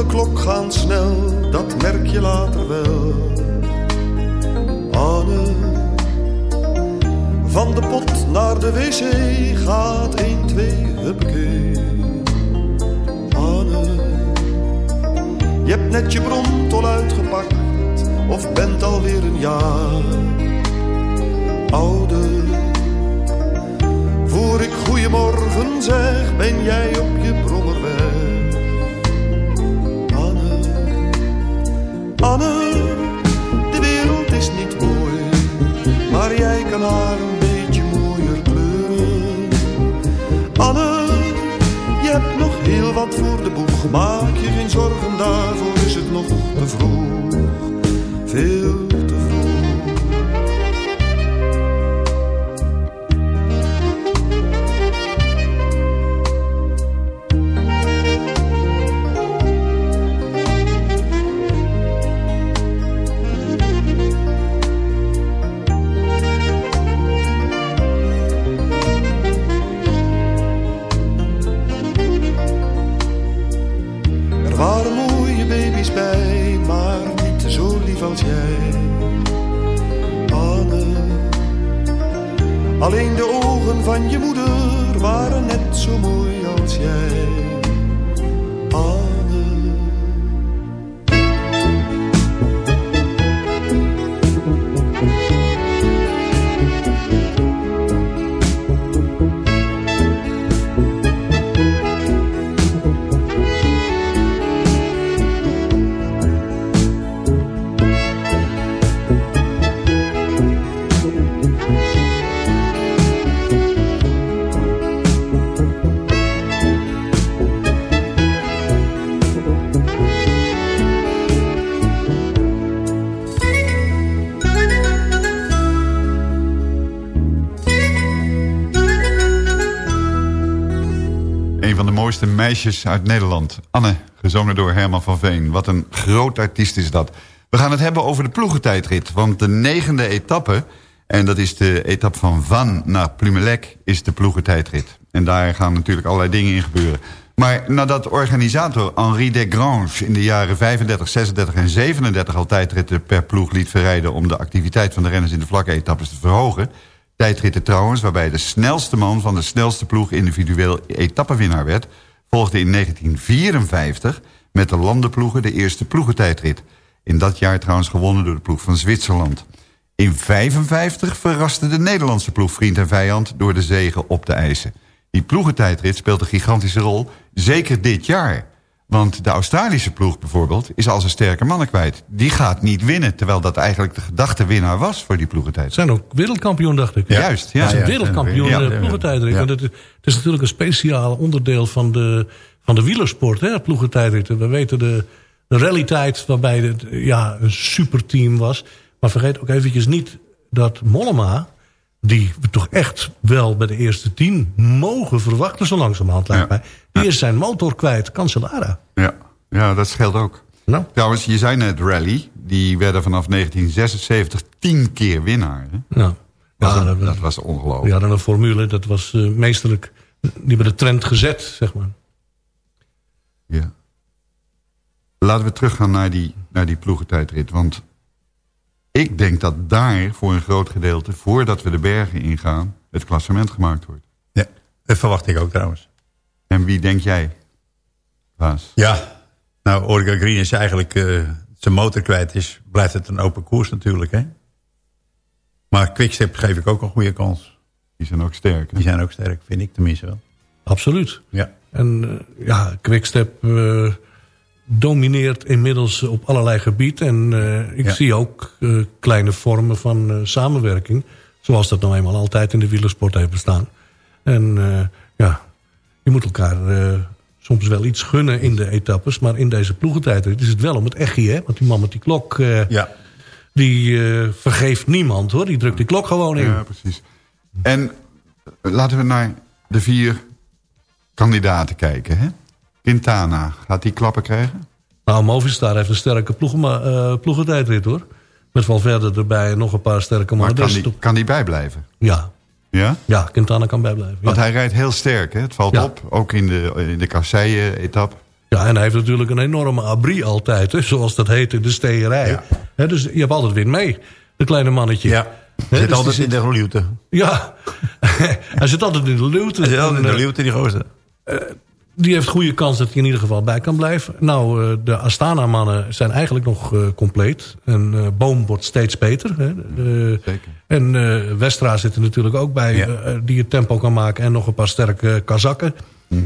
de klok gaan snel, dat merk je later wel. Anne, van de pot naar de wc gaat 1, 2, huppakee. Anne, je hebt net je brontol uitgepakt, of bent alweer een jaar ouder. Voor ik goeiemorgen zeg, ben jij op je brommer maar een beetje mooier kleuren. Anne, je hebt nog heel wat voor de boeg, maak je geen zorgen, daarvoor is het nog te vroeg. Veel De meisjes uit Nederland. Anne, gezongen door Herman van Veen. Wat een groot artiest is dat. We gaan het hebben over de ploegentijdrit. Want de negende etappe, en dat is de etappe van Van naar Plumelec... is de ploegentijdrit. En daar gaan natuurlijk allerlei dingen in gebeuren. Maar nadat organisator Henri Desgrange in de jaren 35, 36 en 37... al tijdritten per ploeg liet verrijden... om de activiteit van de renners in de vlakke etappes te verhogen... Tijdritten trouwens, waarbij de snelste man van de snelste ploeg individueel etappenwinnaar werd... volgde in 1954 met de landenploegen de eerste ploegentijdrit. In dat jaar trouwens gewonnen door de ploeg van Zwitserland. In 55 verraste de Nederlandse ploeg vriend en vijand door de zegen op te eisen. Die ploegentijdrit speelt een gigantische rol, zeker dit jaar. Want de Australische ploeg bijvoorbeeld is al zijn sterke mannen kwijt. Die gaat niet winnen, terwijl dat eigenlijk de gedachte winnaar was voor die ploegentijd. Zijn ook wereldkampioen, dacht ik. Juist, ja. Ze zijn Ja, wereldkampioen ja, eh, ja. ploegentijdrit. Want Het, is- het is natuurlijk een speciaal onderdeel van de, van de wielersport, hè, ploegentijdritten. We weten de, de rallytijd waarbij het ja, een superteam was. Maar vergeet ook eventjes niet dat Mollema... die we toch echt wel bij de eerste tien mogen verwachten... zo langzamerhand lijkt mij. Die is zijn motor kwijt, Cancellara. Ja, ja dat scheelt ook. Nou. Trouwens, je zei net rally. Die werden vanaf 1976 tien keer winnaar. Hè? Ja. Dat, Ja, dat, dat- was ongelooflijk. We hadden een formule, dat was eh, meesterlijk... die hebben de trend gezet, zeg maar. Ja. Laten we teruggaan naar die, naar die ploegentijdrit. Want ik denk dat daar voor een groot gedeelte... voordat we de bergen ingaan, het klassement gemaakt wordt. Ja, dat verwacht ik ook trouwens. En wie denk jij, Baas? Ja, nou, Orica Green is eigenlijk eh, zijn motor kwijt is, blijft het een open koers natuurlijk, hè. Maar Quickstep geef ik ook een goede kans. Die zijn ook sterk. hè? Die zijn ook sterk, vind ik tenminste wel. Absoluut. Ja. En eh, ja, Quickstep eh, domineert inmiddels op allerlei gebieden. En eh, ik Ja. zie ook eh, kleine vormen van eh, samenwerking. Zoals dat nou eenmaal altijd in de wielersport heeft bestaan. En ja, je moet elkaar soms wel iets gunnen in de etappes. Maar in deze ploegentijd is het wel om het echtje. Hè? Want die man met die klok, Ja. die vergeeft niemand hoor. Die drukt die klok gewoon in. Ja, precies. En laten we naar de vier kandidaten kijken. Hè? Quintana, gaat die klappen krijgen? Nou, Movistar heeft een sterke ploegen, eh ploegentijdrit hoor. Met Valverde erbij en nog een paar sterke Maar mannen. kan Dus die, kan die bijblijven? Ja, Ja? ja, Quintana kan bijblijven. Want Ja. hij rijdt heel sterk, hè? het valt Ja. op. Ook in de, in de kasseien-etap. ja, en hij heeft natuurlijk een enorme abri altijd, hè, zoals dat heet in de steerij. Ja. Hè, dus je hebt altijd wind mee, de kleine mannetje. Ja. Hè, Zit dus altijd in de luwte. Ja, <laughs> hij zit altijd in de luwte. Hij zit altijd in de eh, luwte, die gozer. Die heeft goede kans dat hij in ieder geval bij kan blijven. Nou, eh, de Astana-mannen zijn eigenlijk nog eh, compleet. En eh, Boom wordt steeds beter. Hè. Zeker. en Westra zit er natuurlijk ook bij, Ja. die het tempo kan maken. En nog een paar sterke Kazakken.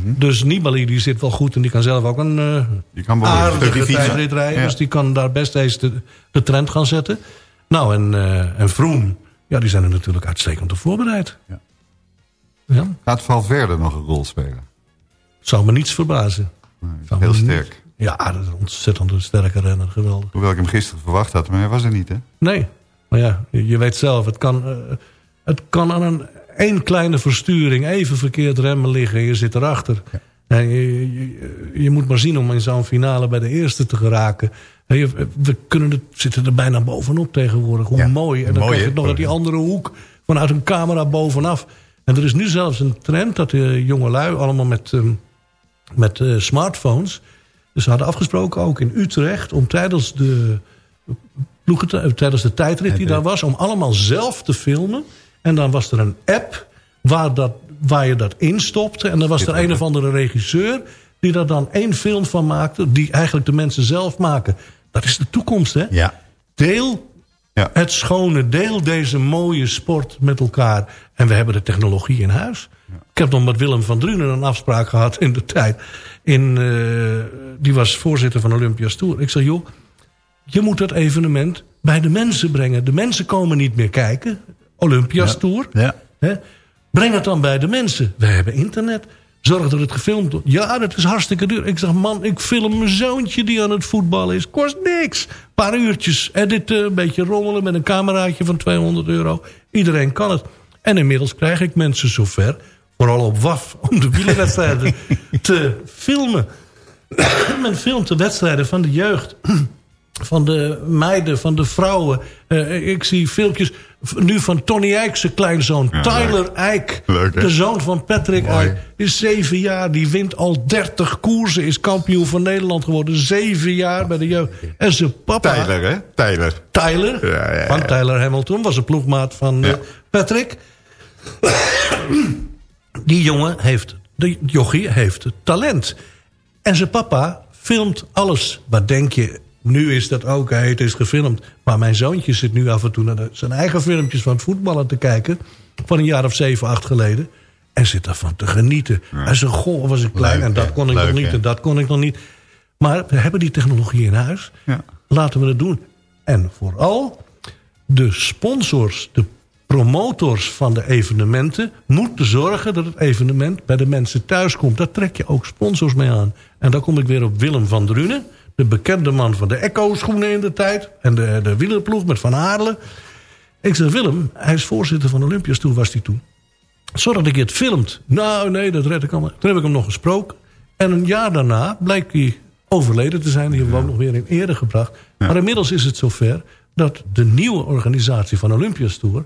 Dus Nibali die zit wel goed en die kan zelf ook een eh Die kan behoorlijk aardige tijdrit rijden. Ja. Dus die kan daar best eens de, de trend gaan zetten. Nou, en, eh en Vroom, ja, die zijn er natuurlijk uitstekend op voorbereid. Ja. Ja, Gaat Valverde nog een rol spelen? Zou me niets verbazen. Heel niet- sterk. Ja, dat is een ontzettend een sterke renner, geweldig. Hoewel ik hem gisteren verwacht had, maar hij was er niet, hè? Nee, maar ja, je, weet zelf, het kan, eh, het kan aan een één kleine versturing even verkeerd remmen liggen en je zit erachter. En je, je, je moet maar zien om in zo'n finale bij de eerste te geraken. En je- we kunnen het, zitten er bijna bovenop tegenwoordig. Hoe Ja, mooi. En dan mooi, nog uit die andere hoek vanuit een camera bovenaf. En er is nu zelfs een trend dat de jonge lui allemaal met, ehm, met eh, smartphones... Dus ze hadden afgesproken ook in Utrecht om tijdens de, ploegen, eh, tijdens de tijdrit die daar was... om allemaal zelf te filmen. En dan was er een app waar, dat, waar je dat instopte. En dan was er een of andere regisseur die daar dan één film van maakte... die eigenlijk de mensen zelf maken. Dat is de toekomst, hè? Ja. Deel Ja. het schone, deel deze mooie sport met elkaar. En we hebben de technologie in huis. Ik heb nog met Willem van Drunen een afspraak gehad in de tijd. In, eh, die was voorzitter van Olympia's Tour. Ik zeg, joh, je moet dat evenement bij de mensen brengen. De mensen komen niet meer kijken. Olympia's Ja. Tour. Ja. Hè? Breng het dan bij de mensen. We hebben internet. Zorg dat het gefilmd wordt. Ja, dat is hartstikke duur. Ik zeg, man, ik film mijn zoontje die aan het voetballen is. Kost niks. Een paar uurtjes editen, een beetje rommelen met een cameraatje van 200 euro. Iedereen kan het. En inmiddels krijg ik mensen zover, vooral op WAF, om de wielerwedstrijden <laughs> te filmen. <coughs> Men filmt de wedstrijden van de jeugd <coughs> van de meiden, van de vrouwen. Eh, ik zie filmpjes nu van Tony Eijk, zijn kleinzoon. Ja, Tyler Eijk, de zoon van Patrick. Eijk. Is zeven jaar, die wint al 30 koersen. Is kampioen van Nederland geworden. Zeven jaar bij de jeugd. En zijn papa... Tyler, hè? Tyler. Tyler, Ja, ja, van Tyler Hamilton, was een ploegmaat van Ja. Patrick. Die jongen heeft, de jochie heeft talent. En zijn papa filmt alles. Wat denk je, nu is dat oké, het is gefilmd. Maar mijn zoontje zit nu af en toe naar zijn eigen filmpjes van het voetballen te kijken. Van een jaar of zeven, acht geleden. En zit daarvan te genieten. Hij zegt, goh, was ik klein Leuk, en dat kon ik Leuk, nog niet en dat kon ik nog niet. Maar we hebben die technologie in huis. Ja. Laten we het doen. En vooral de sponsors, de promotors van de evenementen... moeten zorgen dat het evenement bij de mensen thuis komt. Daar trek je ook sponsors mee aan. En dan kom ik weer op Willem van Drunen. De bekende man van de Echo-schoenen in de tijd. En de, de wielerploeg met Van Aarle. Ik zeg, Willem, hij is voorzitter van Olympias. Toen was hij toen. Zorg dat ik het filmt. Nou, nee, dat red ik allemaal. Toen heb ik hem nog gesproken. En een jaar daarna blijkt hij overleden te zijn. Die hebben we ook nog weer in ere gebracht. Maar inmiddels is het zover dat de nieuwe organisatie van Olympias Tour...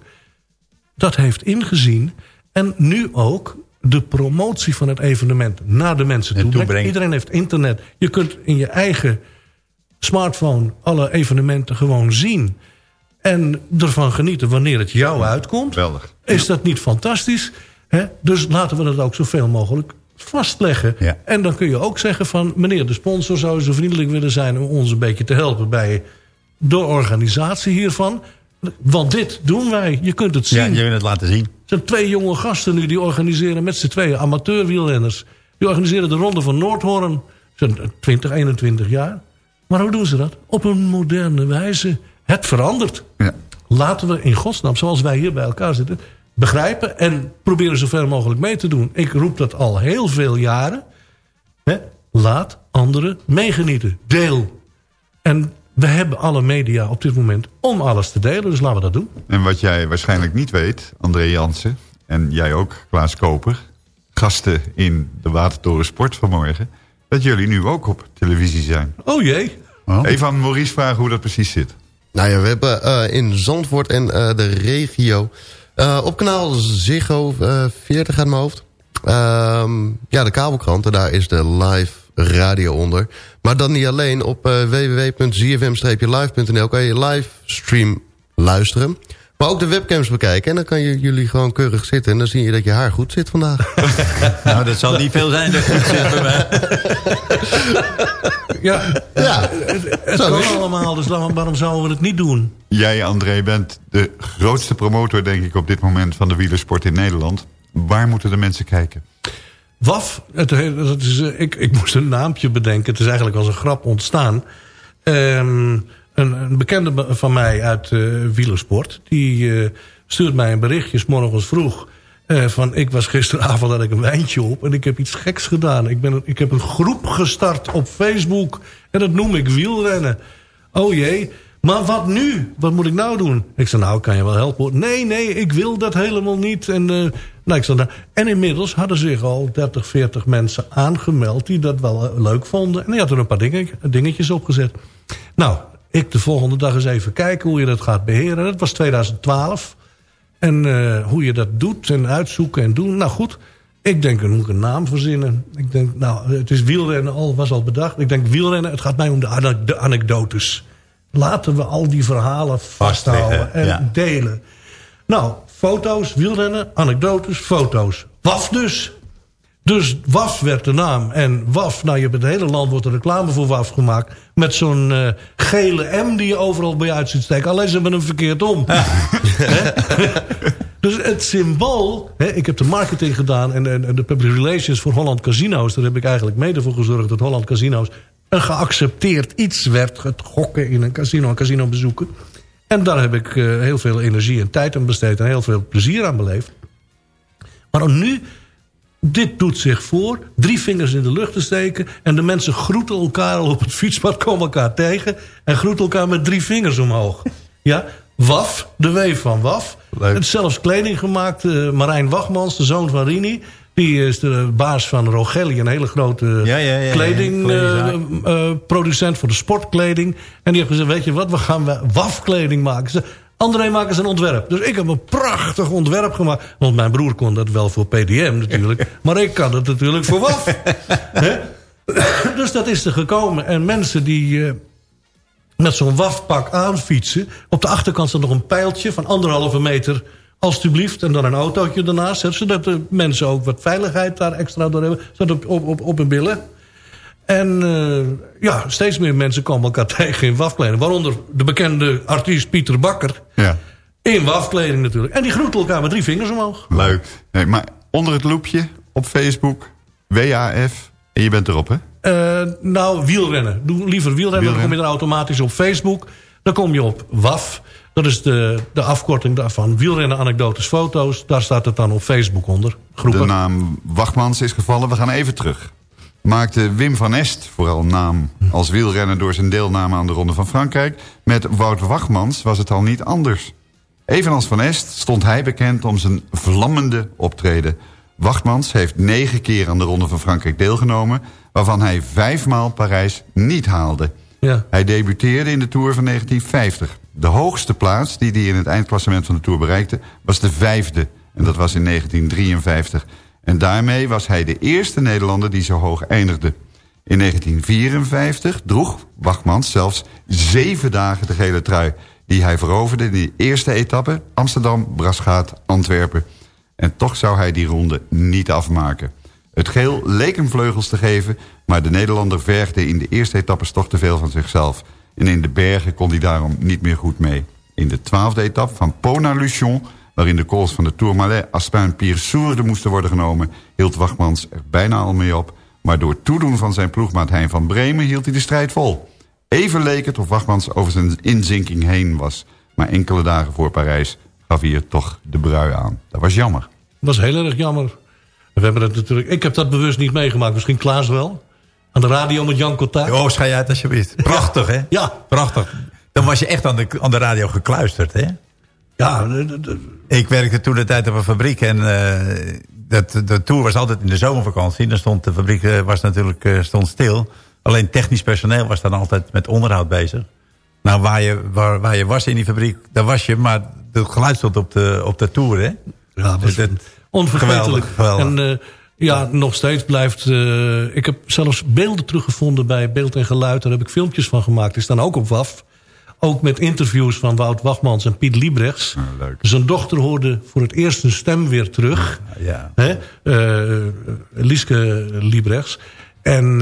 dat heeft ingezien. En nu ook de promotie van het evenement naar de mensen toe brengt. Iedereen heeft internet. Je kunt in je eigen smartphone alle evenementen gewoon zien. En ervan genieten wanneer het jou uitkomt. Geweldig. Is dat niet fantastisch? Hè? Dus laten we dat ook zoveel mogelijk vastleggen. Ja. En dan kun je ook zeggen van... meneer de sponsor zou zo vriendelijk willen zijn... om ons een beetje te helpen bij de organisatie hiervan. Want dit doen wij. Je kunt het zien. Ja, je wil het laten zien. zijn twee jonge gasten nu die organiseren met z'n tweeën amateurwielrenners. Die organiseren de Ronde van Noordhoorn. Ze zijn 20, 21 jaar. Maar hoe doen ze dat? Op een moderne wijze. Het verandert. Ja. Laten we in godsnaam, zoals wij hier bij elkaar zitten... begrijpen en proberen zoveel mogelijk mee te doen. Ik roep dat al heel veel jaren. Hè? Laat anderen meegenieten. Deel. En we hebben alle media op dit moment om alles te delen. Dus laten we dat doen. En wat jij waarschijnlijk niet weet, André Jansen... en jij ook, Klaas Koper... gasten in de Watertoren Sport vanmorgen... dat jullie nu ook op televisie zijn. Oh jee. Even aan Maurice vragen hoe dat precies zit. Nou ja, we hebben eh, in Zandvoort en eh, de regio... eh, op kanaal Ziggo eh 40 uit mijn hoofd. Ehm, ja, de kabelkranten, daar is de live radio onder. Maar dan niet alleen. Op eh, www.zfm-live.nl kan je livestream luisteren. Maar ook de webcams bekijken. En dan kan je jullie gewoon keurig zitten. En dan zie je dat je haar goed zit vandaag. <laughs> nou, dat zal niet veel zijn dat goed zit bij mij. <laughs> Ja, ja. het, kan is allemaal, dus waarom zouden we het niet doen? Jij, André, bent de grootste promotor, denk ik, op dit moment van de wielersport in Nederland. Waar moeten de mensen kijken? WAF, het, dat is, eh, ik, ik moest een naampje bedenken. Het is eigenlijk als een grap ontstaan. Ehm, een, een bekende be- van mij uit eh, wielersport... die eh, stuurt mij een berichtje morgens vroeg... van ik was gisteravond had ik een wijntje op... en ik heb iets geks gedaan. Ik, ben, ik heb een groep gestart op Facebook... en dat noem ik wielrennen. Oh jee, maar wat nu? Wat moet ik nou doen? Ik zei, nou, kan je wel helpen? Nee, nee, ik wil dat helemaal niet. En, en inmiddels hadden zich al 30, 40 mensen aangemeld... die dat wel eh, leuk vonden. En die hadden er een paar dingetjes opgezet. Nou, ik de volgende dag eens even kijken hoe je dat gaat beheren. Dat was 2012. En eh, hoe je dat doet en uitzoeken en doen. Nou goed, ik denk, dan moet ik een naam verzinnen. Ik denk, nou, het is wielrennen, al was al bedacht. Ik denk, wielrennen, het gaat mij om de, ane- de anekdotes. Laten we al die verhalen vasthouden en ja. delen. Nou, foto's, wielrennen, anekdotes, foto's. WAF dus. Dus WAF werd de naam. En WAF, nou, je hebt het hele land wordt er reclame voor WAF gemaakt. Met zo'n eh, gele M die je overal bij uit ziet steken. Alleen ze hebben hem verkeerd om. <laughs> Dus het symbool... Hè, ik heb de marketing gedaan en, en, en de public relations voor Holland Casino's. Daar heb ik eigenlijk mede voor gezorgd dat Holland Casino's... een geaccepteerd iets werd. Het gokken in een casino, een casino bezoeken. En daar heb ik eh, heel veel energie en tijd aan besteed... en heel veel plezier aan beleefd. Maar nu dit doet zich voor. Drie vingers in de lucht te steken. En de mensen groeten elkaar al op het fietspad. Komen elkaar tegen. En groeten elkaar met drie vingers omhoog. Ja, WAF. De W van WAF. Leuk. Zelfs kleding gemaakt. eh, Marijn Wachmans, de zoon van Rini. Die is de baas van Rogelli. Een hele grote Ja, ja, ja, ja. kledingproducent Kledingzaak. voor de sportkleding. En die heeft gezegd, weet je wat, we gaan WAF-kleding maken. Ze, André maakt eens een ontwerp. Dus ik heb een prachtig ontwerp gemaakt. Want mijn broer kon dat wel voor PDM natuurlijk. <laughs> maar ik kan het natuurlijk voor WAF. <laughs> <coughs> Dus dat is er gekomen. En mensen die eh, met zo'n WAF-pak aanfietsen... op de achterkant staat nog een pijltje van anderhalve meter... alstublieft, en dan een autootje hè, Zodat de mensen ook wat veiligheid daar extra door hebben. Zodat op, op, op, op hun billen. En eh, ja, steeds meer mensen komen elkaar <laughs> tegen in wafkleding. Waaronder de bekende artiest Pieter Bakker. Ja, In wafkleding natuurlijk. En die groeten elkaar met drie vingers omhoog. leuk. Nee, maar onder het loepje op Facebook, WAF, en je bent erop, hè? Eh, nou, wielrennen. Doe liever wielrennen. Dan kom je er automatisch op Facebook. Dan kom je op WAF. Dat is de, de afkorting daarvan. Wielrennen, anekdotes, foto's. Daar staat het dan op Facebook onder. Groepen. De naam Wachtmans is gevallen. We gaan even terug. Maakte Wim van Est vooral naam als wielrenner... door zijn deelname aan de Ronde van Frankrijk. Met Wout Wachtmans was het al niet anders. Evenals van Est stond hij bekend om zijn vlammende optreden. Wachtmans heeft negen keer aan de Ronde van Frankrijk deelgenomen... waarvan hij vijfmaal Parijs niet haalde. Ja. Hij debuteerde in de Tour van 1950. De hoogste plaats die hij in het eindklassement van de Tour bereikte... was de vijfde, en dat was in 1953. En daarmee was hij de eerste Nederlander die zo hoog eindigde. In 1954 droeg Bachmans zelfs zeven dagen de gele trui... die hij veroverde in de eerste etappe Amsterdam, Braschaat, Antwerpen. En toch zou hij die ronde niet afmaken. Het geel leek hem vleugels te geven... maar de Nederlander vergde in de eerste etappes toch te veel van zichzelf. En in de bergen kon hij daarom niet meer goed mee. In de twaalfde etappe van Pau naar Luchon waarin de calls van de Tourmalet, Aspin, Pierre moesten worden genomen... hield Wachmans er bijna al mee op... maar door toedoen van zijn ploegmaat Hein van Bremen hield hij de strijd vol. Even leek het of Wachmans over zijn inzinking heen was... maar enkele dagen voor Parijs gaf hij er toch de brui aan. Dat was jammer. Dat was heel erg jammer. We hebben het natuurlijk, ik heb dat bewust niet meegemaakt. Misschien Klaas wel. Aan de radio met Jan Cotard. Oh, schij uit alsjeblieft. Prachtig, hè? Ja. Prachtig. Dan was je echt aan de, aan de radio gekluisterd, hè? Ja, Ik werkte toen de tijd op een fabriek en eh, dat, de tour was altijd in de zomervakantie. Dan stond de fabriek eh, was natuurlijk eh, stond stil. Alleen technisch personeel was dan altijd met onderhoud bezig. Nou, waar je, waar, waar je was in die fabriek, daar was je, maar het geluid stond op de, op de tour, hè? Ja, was Dat- onvergetelijk. Geweldig, geweldig. En ja, nog steeds blijft... eh, ik heb zelfs beelden teruggevonden bij Beeld en Geluid. Daar heb ik filmpjes van gemaakt. Die staan ook op WAF. Ook met interviews van Wout Wachmans en Piet Liebrechts. leuk. Zijn dochter hoorde voor het eerst een stem weer terug. Ja. Hè? Eh, Lieske Liebrechts. En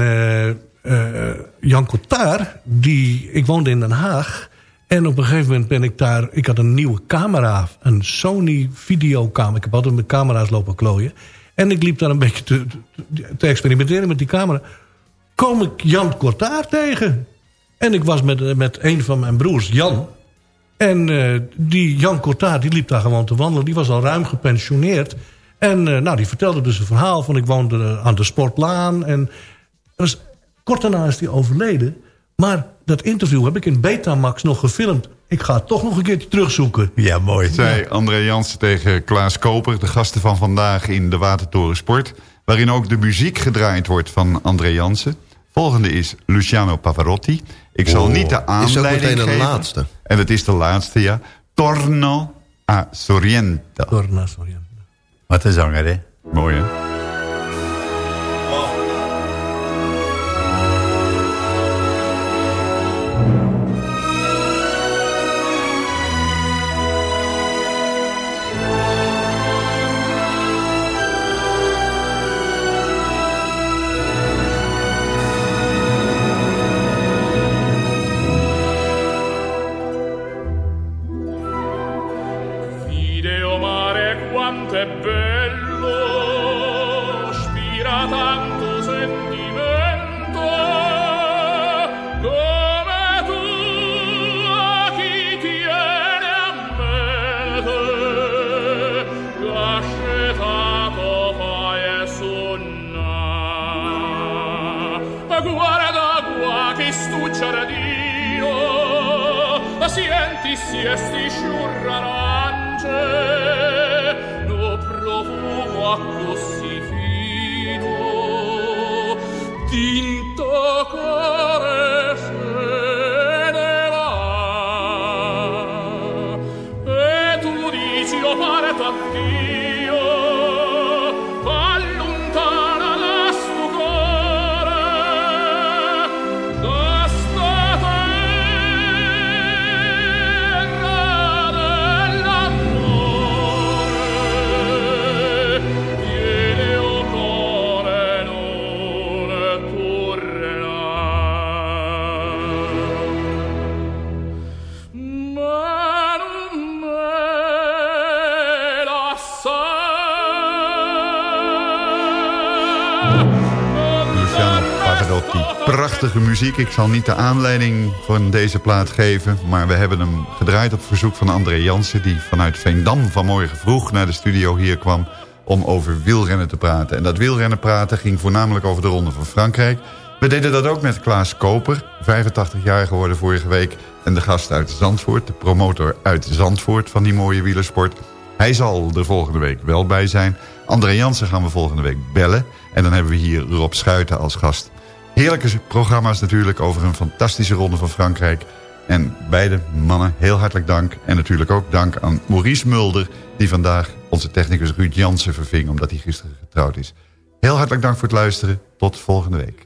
eh, Jan Cotard, die, ik woonde in Den Haag. En op een gegeven moment ben ik daar... Ik had een nieuwe camera, een Sony videocamera. Ik heb altijd met camera's lopen klooien. En ik liep daar een beetje te, te, te experimenteren met die camera. Kom ik Jan Cotard tegen. En ik was met, met een van mijn broers, Jan... En eh, die Jan Cortaar, die liep daar gewoon te wandelen. Die was al ruim gepensioneerd. En eh, nou, die vertelde dus een verhaal van... ik woonde aan de Sportlaan. En was, kort daarna is hij overleden. Maar dat interview heb ik in Betamax nog gefilmd. Ik ga het toch nog een keertje terugzoeken. Ja, mooi. Zei André Jansen tegen Klaas Koper, de gasten van vandaag in de Watertoren Sport. Waarin ook de muziek gedraaid wordt van André Jansen. Volgende is Luciano Pavarotti. Ik zal Oh, niet de is ook aanleiding meteen de geven. laatste. En het is de laatste, ja. Torno a Sorrento. Torna, sorry. Wat een zanger, hè? Mooi, hè? Muziek. Ik zal niet de aanleiding van deze plaat geven... maar we hebben hem gedraaid op verzoek van André Jansen... die vanuit Veendam vanmorgen vroeg naar de studio hier kwam... om over wielrennen te praten. En dat wielrennen praten ging voornamelijk over de Ronde van Frankrijk. We deden dat ook met Klaas Koper, 85 jaar geworden vorige week... en de gast uit Zandvoort, de promotor uit Zandvoort van die mooie wielersport... Hij zal er volgende week wel bij zijn. André Jansen gaan we volgende week bellen. En dan hebben we hier Rob Schuiten als gast. Heerlijke programma's natuurlijk over een fantastische ronde van Frankrijk. En beide mannen heel hartelijk dank. En natuurlijk ook dank aan Maurice Mulder... die vandaag onze technicus Ruud Jansen verving... omdat hij gisteren getrouwd is. Heel hartelijk dank voor het luisteren. Tot volgende week.